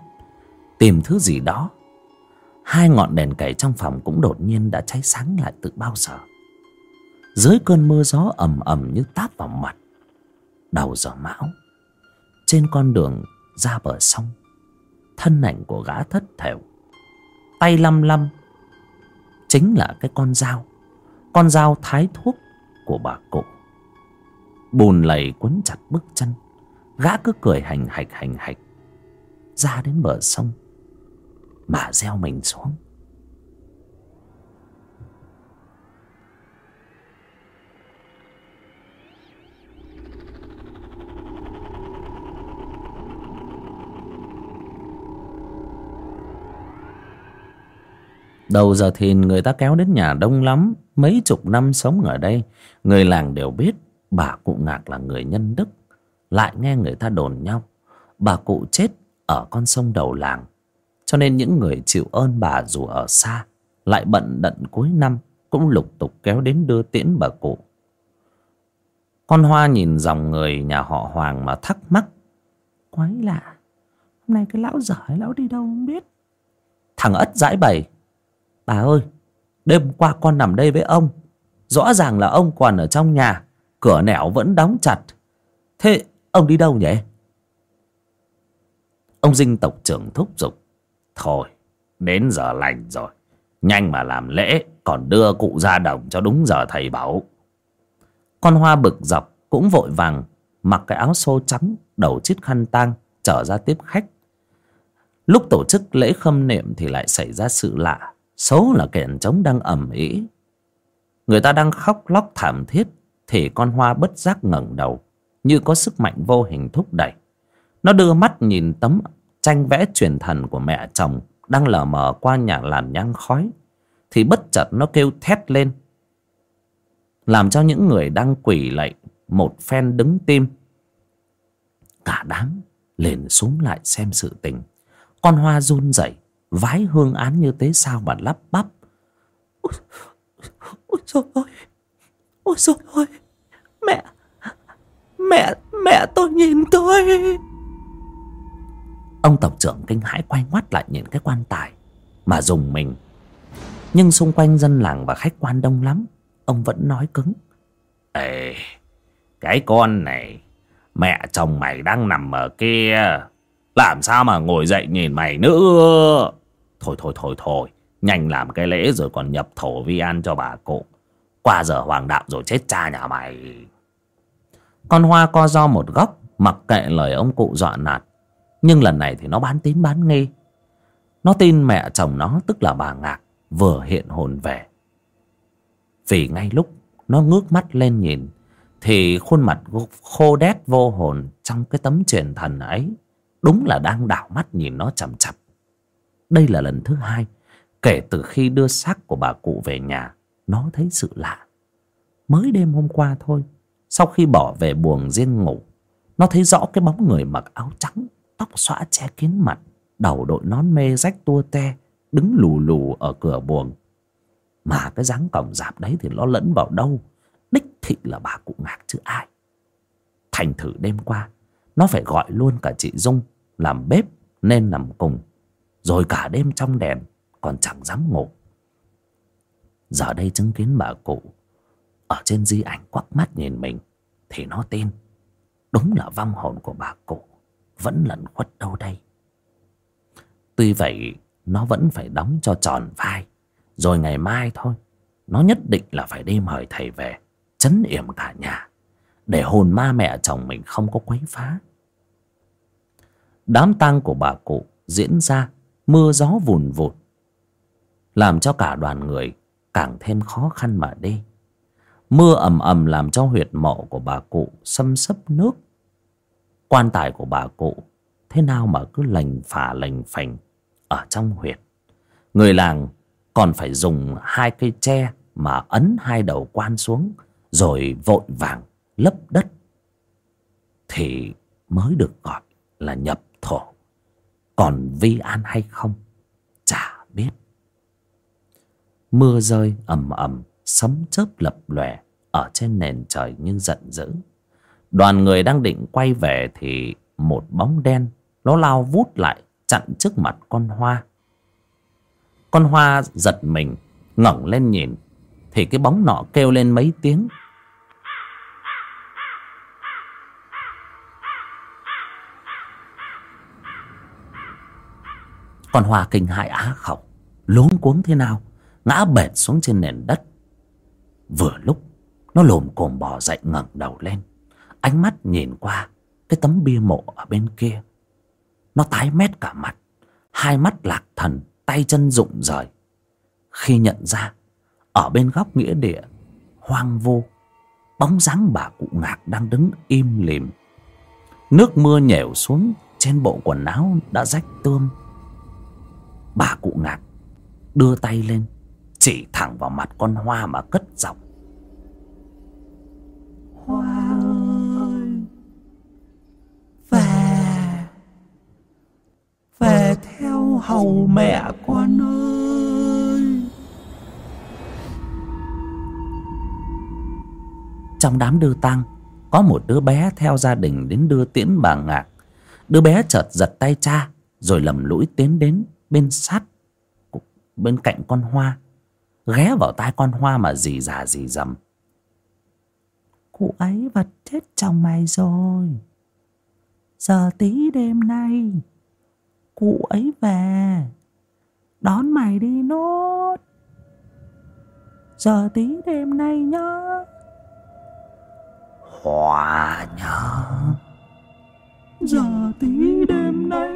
tìm thứ gì đó. Hai ngọn đèn cầy trong phòng cũng đột nhiên đã cháy sáng lại từ bao giờ. Dưới cơn mưa gió ầm ầm như táp vào mặt. Đầu giờ mão, Trên con đường ra bờ sông, Thân ảnh của gã thất thểu, Tay lăm lăm, Chính là cái con dao Con dao thái thuốc của bà cụ. Bùn lầy quấn chặt bước chân, Gã cứ cười hành hạch hành hạch, Ra đến bờ sông, Mà gieo mình xuống. Đầu giờ thìn người ta kéo đến nhà đông lắm. Mấy chục năm sống ở đây, Người làng đều biết Bà cụ ngạc là người nhân đức. Lại nghe người ta đồn nhau, Bà cụ chết ở con sông đầu làng. Cho nên những người chịu ơn bà dù ở xa, Lại bận đận cuối năm Cũng lục tục kéo đến đưa tiễn bà cụ. Con Hoa nhìn dòng người nhà họ Hoàng mà thắc mắc, Quái lạ, Hôm nay cái lão giỏi, lão đi đâu không biết? Thằng ất dãi bày Bà ơi, Đêm qua con nằm đây với ông. Rõ ràng là ông còn ở trong nhà, Cửa nẻo vẫn đóng chặt. Thế ông đi đâu nhỉ? Ông Dinh tộc trưởng thúc giục. Thôi, đến giờ lành rồi. Nhanh mà làm lễ, Còn đưa cụ ra đồng cho đúng giờ thầy bảo. Con hoa bực dọc Cũng vội vàng Mặc cái áo xô trắng, Đầu chiếc khăn tang Trở ra tiếp khách. Lúc tổ chức lễ khâm niệm Thì lại xảy ra sự lạ. Xấu là kèn trống đang ầm ĩ. Người ta đang khóc lóc thảm thiết, Thì con hoa bất giác ngẩng đầu, Như có sức mạnh vô hình thúc đẩy. Nó đưa mắt nhìn tấm tranh vẽ truyền thần của mẹ chồng Đang lờ mờ qua nhà làn nhang khói, Thì bất chợt nó kêu thét lên. Làm cho những người đang quỳ lạy Một phen đứng tim. Cả đám liền xuống lại xem sự tình. Con hoa run rẩy vái hương án như thế sao mà lắp bắp? Ôi, ôi trời ơi ôi trời ơi mẹ mẹ mẹ tôi nhìn tôi. Ông tộc trưởng kinh hãi quay ngoắt lại nhìn cái quan tài mà dùng mình. Nhưng xung quanh dân làng và khách quan đông lắm ông vẫn nói cứng. Ê cái con này mẹ chồng mày đang nằm ở kia. Làm sao mà ngồi dậy nhìn mày nữa Thôi thôi thôi thôi. Nhanh làm cái lễ rồi còn nhập thổ vi an cho bà cụ. Qua giờ hoàng đạo rồi chết cha nhà mày. Con hoa co do một góc, Mặc kệ lời ông cụ dọa nạt. Nhưng lần này thì nó bán tín, bán nghi. Nó tin mẹ chồng nó, tức là bà Ngạc, Vừa hiện hồn về. Vì ngay lúc nó ngước mắt lên nhìn, Thì khuôn mặt khô đét vô hồn Trong cái tấm truyền thần ấy Đúng là đang đảo mắt nhìn nó chằm chặp đây là lần thứ hai, kể từ khi đưa xác của bà cụ về nhà, nó thấy sự lạ. Mới đêm hôm qua thôi, sau khi bỏ về buồng riêng ngủ, nó thấy rõ cái bóng người mặc áo trắng, tóc xõa che kín mặt, đầu đội nón mê rách tua te, đứng lù lù ở cửa buồng. Mà cái dáng còng dạp đấy thì nó lẫn vào đâu? Đích thị là bà cụ ngạc chứ ai. Thành thử đêm qua, nó phải gọi luôn cả chị dung, làm bếp nên nằm cùng rồi cả đêm trong đèn còn chẳng dám ngủ. Giờ đây chứng kiến bà cụ ở trên di ảnh quắc mắt nhìn mình thì nó tin đúng là vong hồn của bà cụ vẫn lẩn khuất đâu đây. Tuy vậy, nó vẫn phải đóng cho tròn vai, rồi ngày mai thôi, nó nhất định là phải đi mời thầy về, chấn yểm cả nhà, để hồn ma mẹ chồng mình không có quấy phá. Đám tang của bà cụ diễn ra mưa gió vùn vụt, làm cho cả đoàn người càng thêm khó khăn mà đi mưa ầm ầm làm cho huyệt mộ của bà cụ xâm xấp nước. Quan tài của bà cụ thế nào mà cứ lành phả lành phành ở trong huyệt. Người làng còn phải dùng hai cây tre mà ấn hai đầu quan xuống rồi vội vàng lấp đất thì mới được gọi là nhập thổ còn vi an hay không? Chả biết. Mưa rơi ầm ầm, sấm chớp lập lòe ở trên nền trời như giận dữ. Đoàn người đang định quay về thì một bóng đen nó lao vút lại chặn trước mặt con hoa. Con hoa giật mình, ngẩng lên nhìn, thì cái bóng nọ kêu lên mấy tiếng. Con hoa kinh hại á khẩu, luống cuống thế nào, ngã bệt xuống trên nền đất. Vừa lúc, nó lồm cồm bò dậy ngẩng đầu lên, ánh mắt nhìn qua cái tấm bia mộ ở bên kia. Nó tái mét cả mặt, hai mắt lạc thần, tay chân rụng rời. Khi nhận ra, ở bên góc nghĩa địa, hoang vô bóng dáng bà cụ ngạc đang đứng im lìm. Nước mưa nhèo xuống trên bộ quần áo đã rách tươm bà cụ ngạc đưa tay lên chỉ thẳng vào mặt con hoa mà cất giọng. Hoa ơi về về theo hầu mẹ con ơi. Trong đám đưa tang có một đứa bé theo gia đình đến đưa tiễn bà ngạc. Đứa bé chợt giật tay cha rồi lầm lũi tiến đến bên sát bên cạnh con hoa ghé vào tai con hoa mà dì già dì dầm. Cụ ấy vật chết chồng mày rồi. Giờ tí đêm nay cụ ấy về đón mày đi nốt. Giờ tí đêm nay nhá. Hòa nhớ. Giờ tí đêm nay nhá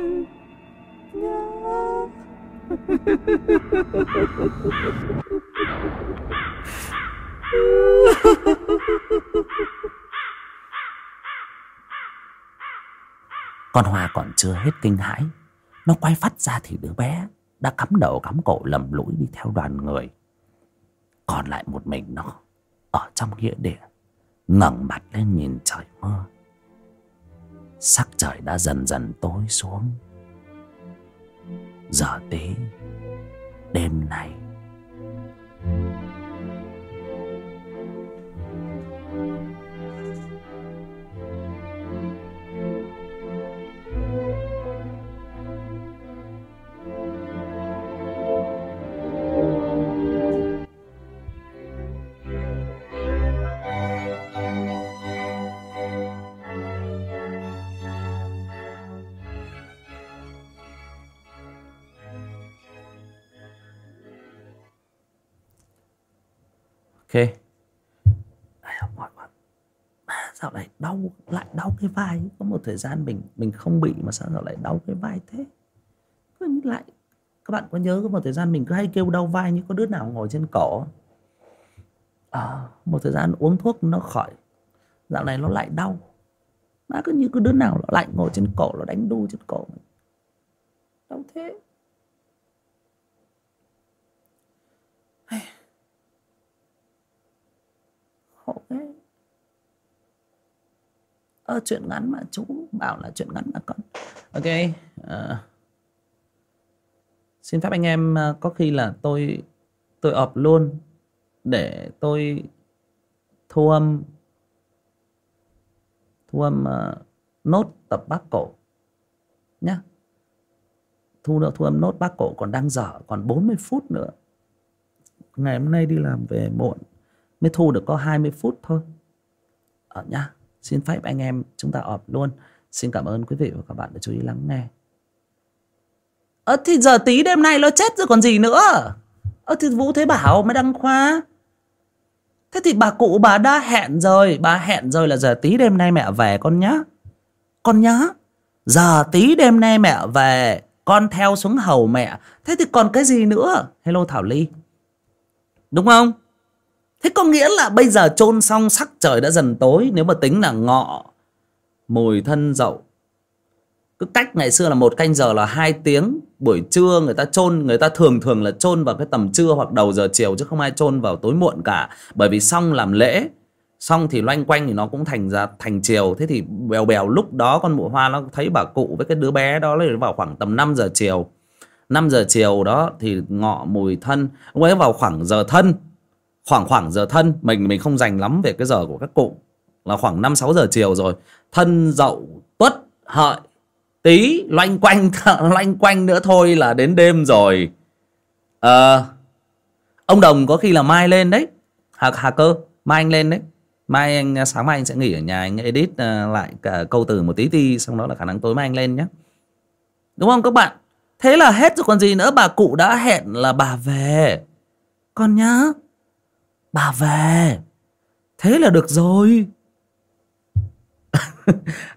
con hoa còn chưa hết kinh hãi. Nó quay phát ra thì đứa bé đã cắm đầu cắm cổ lầm lũi đi theo đoàn người. Còn lại một mình nó ở trong nghĩa địa, ngẩng mặt lên nhìn trời mưa. Sắc trời đã dần dần tối xuống giờ tí đêm nay. Ok Ai sao lại đau lại đau cái vai. Có một thời gian mình mình không bị mà sao lại đau cái vai thế? Cứ như lại các bạn có nhớ có một thời gian mình cứ hay kêu đau vai như có đứa nào ngồi trên cổ? À, một thời gian uống thuốc nó khỏi. Dạo này nó lại đau. Nó cứ như cứ đứa nào nó lại ngồi trên cổ nó đánh đu trên cổ mình. Đau thế. Khổ thế ờ chuyện ngắn mà chú bảo là chuyện ngắn mà con. Ok à, xin phép anh em ờ, có khi là tôi tôi ọp luôn để tôi thu âm thu âm uh, nốt tập bác cổ nhá. Thu thu âm nốt bác cổ còn đang dở còn 40 phút nữa. Ngày hôm nay đi làm về muộn mới thu được có 20 phút thôi. Ở nhá. Xin phép anh em chúng ta ọp luôn. Xin cảm ơn quý vị và các bạn đã chú ý lắng nghe. Ờ thì giờ tí đêm nay nó chết rồi còn gì nữa. Ờ thì vũ thế bảo mới đăng khoa. Thế thì bà cụ bà đã hẹn rồi. Bà hẹn rồi là giờ tí đêm nay mẹ về con nhá. Con nhá. Giờ tí đêm nay mẹ về, con theo xuống hầu mẹ. Thế thì còn cái gì nữa? Hello thảo ly. Đúng không? Thế có nghĩa là bây giờ chôn xong, sắc trời đã dần tối, Nếu mà tính là ngọ, Mùi thân dậu. Cứ cách ngày xưa là một canh giờ là hai tiếng. Buổi trưa người ta chôn, Người ta thường thường là chôn vào cái tầm trưa hoặc đầu giờ chiều Chứ không ai chôn vào tối muộn cả. Bởi vì xong làm lễ, Xong thì loanh quanh thì nó cũng thành ra thành chiều. Thế thì bèo bèo lúc đó con mụ hoa nó thấy bà cụ với cái đứa bé đó là vào khoảng tầm 5 giờ chiều. 5 giờ chiều đó thì ngọ mùi thân. Ông ấy vào khoảng giờ thân khoảng khoảng giờ thân, mình mình không dành lắm về cái giờ của các cụ. Là khoảng năm, sáu giờ chiều rồi, thân, dậu, tuất, hợi tí loanh quanh loanh quanh nữa thôi là đến đêm rồi. Ờ ông đồng có khi là mai lên đấy. Hà hà cơ, mai anh lên đấy. Mai anh, sáng mai anh sẽ nghỉ ở nhà, anh edit ờ, lại cả câu từ một tí ti, xong đó là khả năng tối mai anh lên nhé đúng không các bạn? Thế là hết rồi còn gì nữa, bà cụ đã hẹn là bà về. Còn nhá bà về. Thế là được rồi.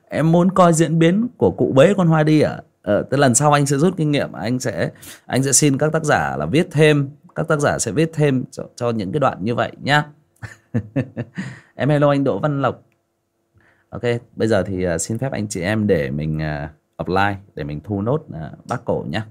Em muốn coi diễn biến của cụ bế con hoa đi à ờ, tới lần sau anh sẽ rút kinh nghiệm anh sẽ anh sẽ xin các tác giả là viết thêm các tác giả sẽ viết thêm cho, cho những cái đoạn như vậy nhá. Em hello anh Đỗ Văn Lộc. Ok bây giờ thì à, xin phép anh chị em để mình uh, apply để mình thu nốt uh, bác cổ nhá.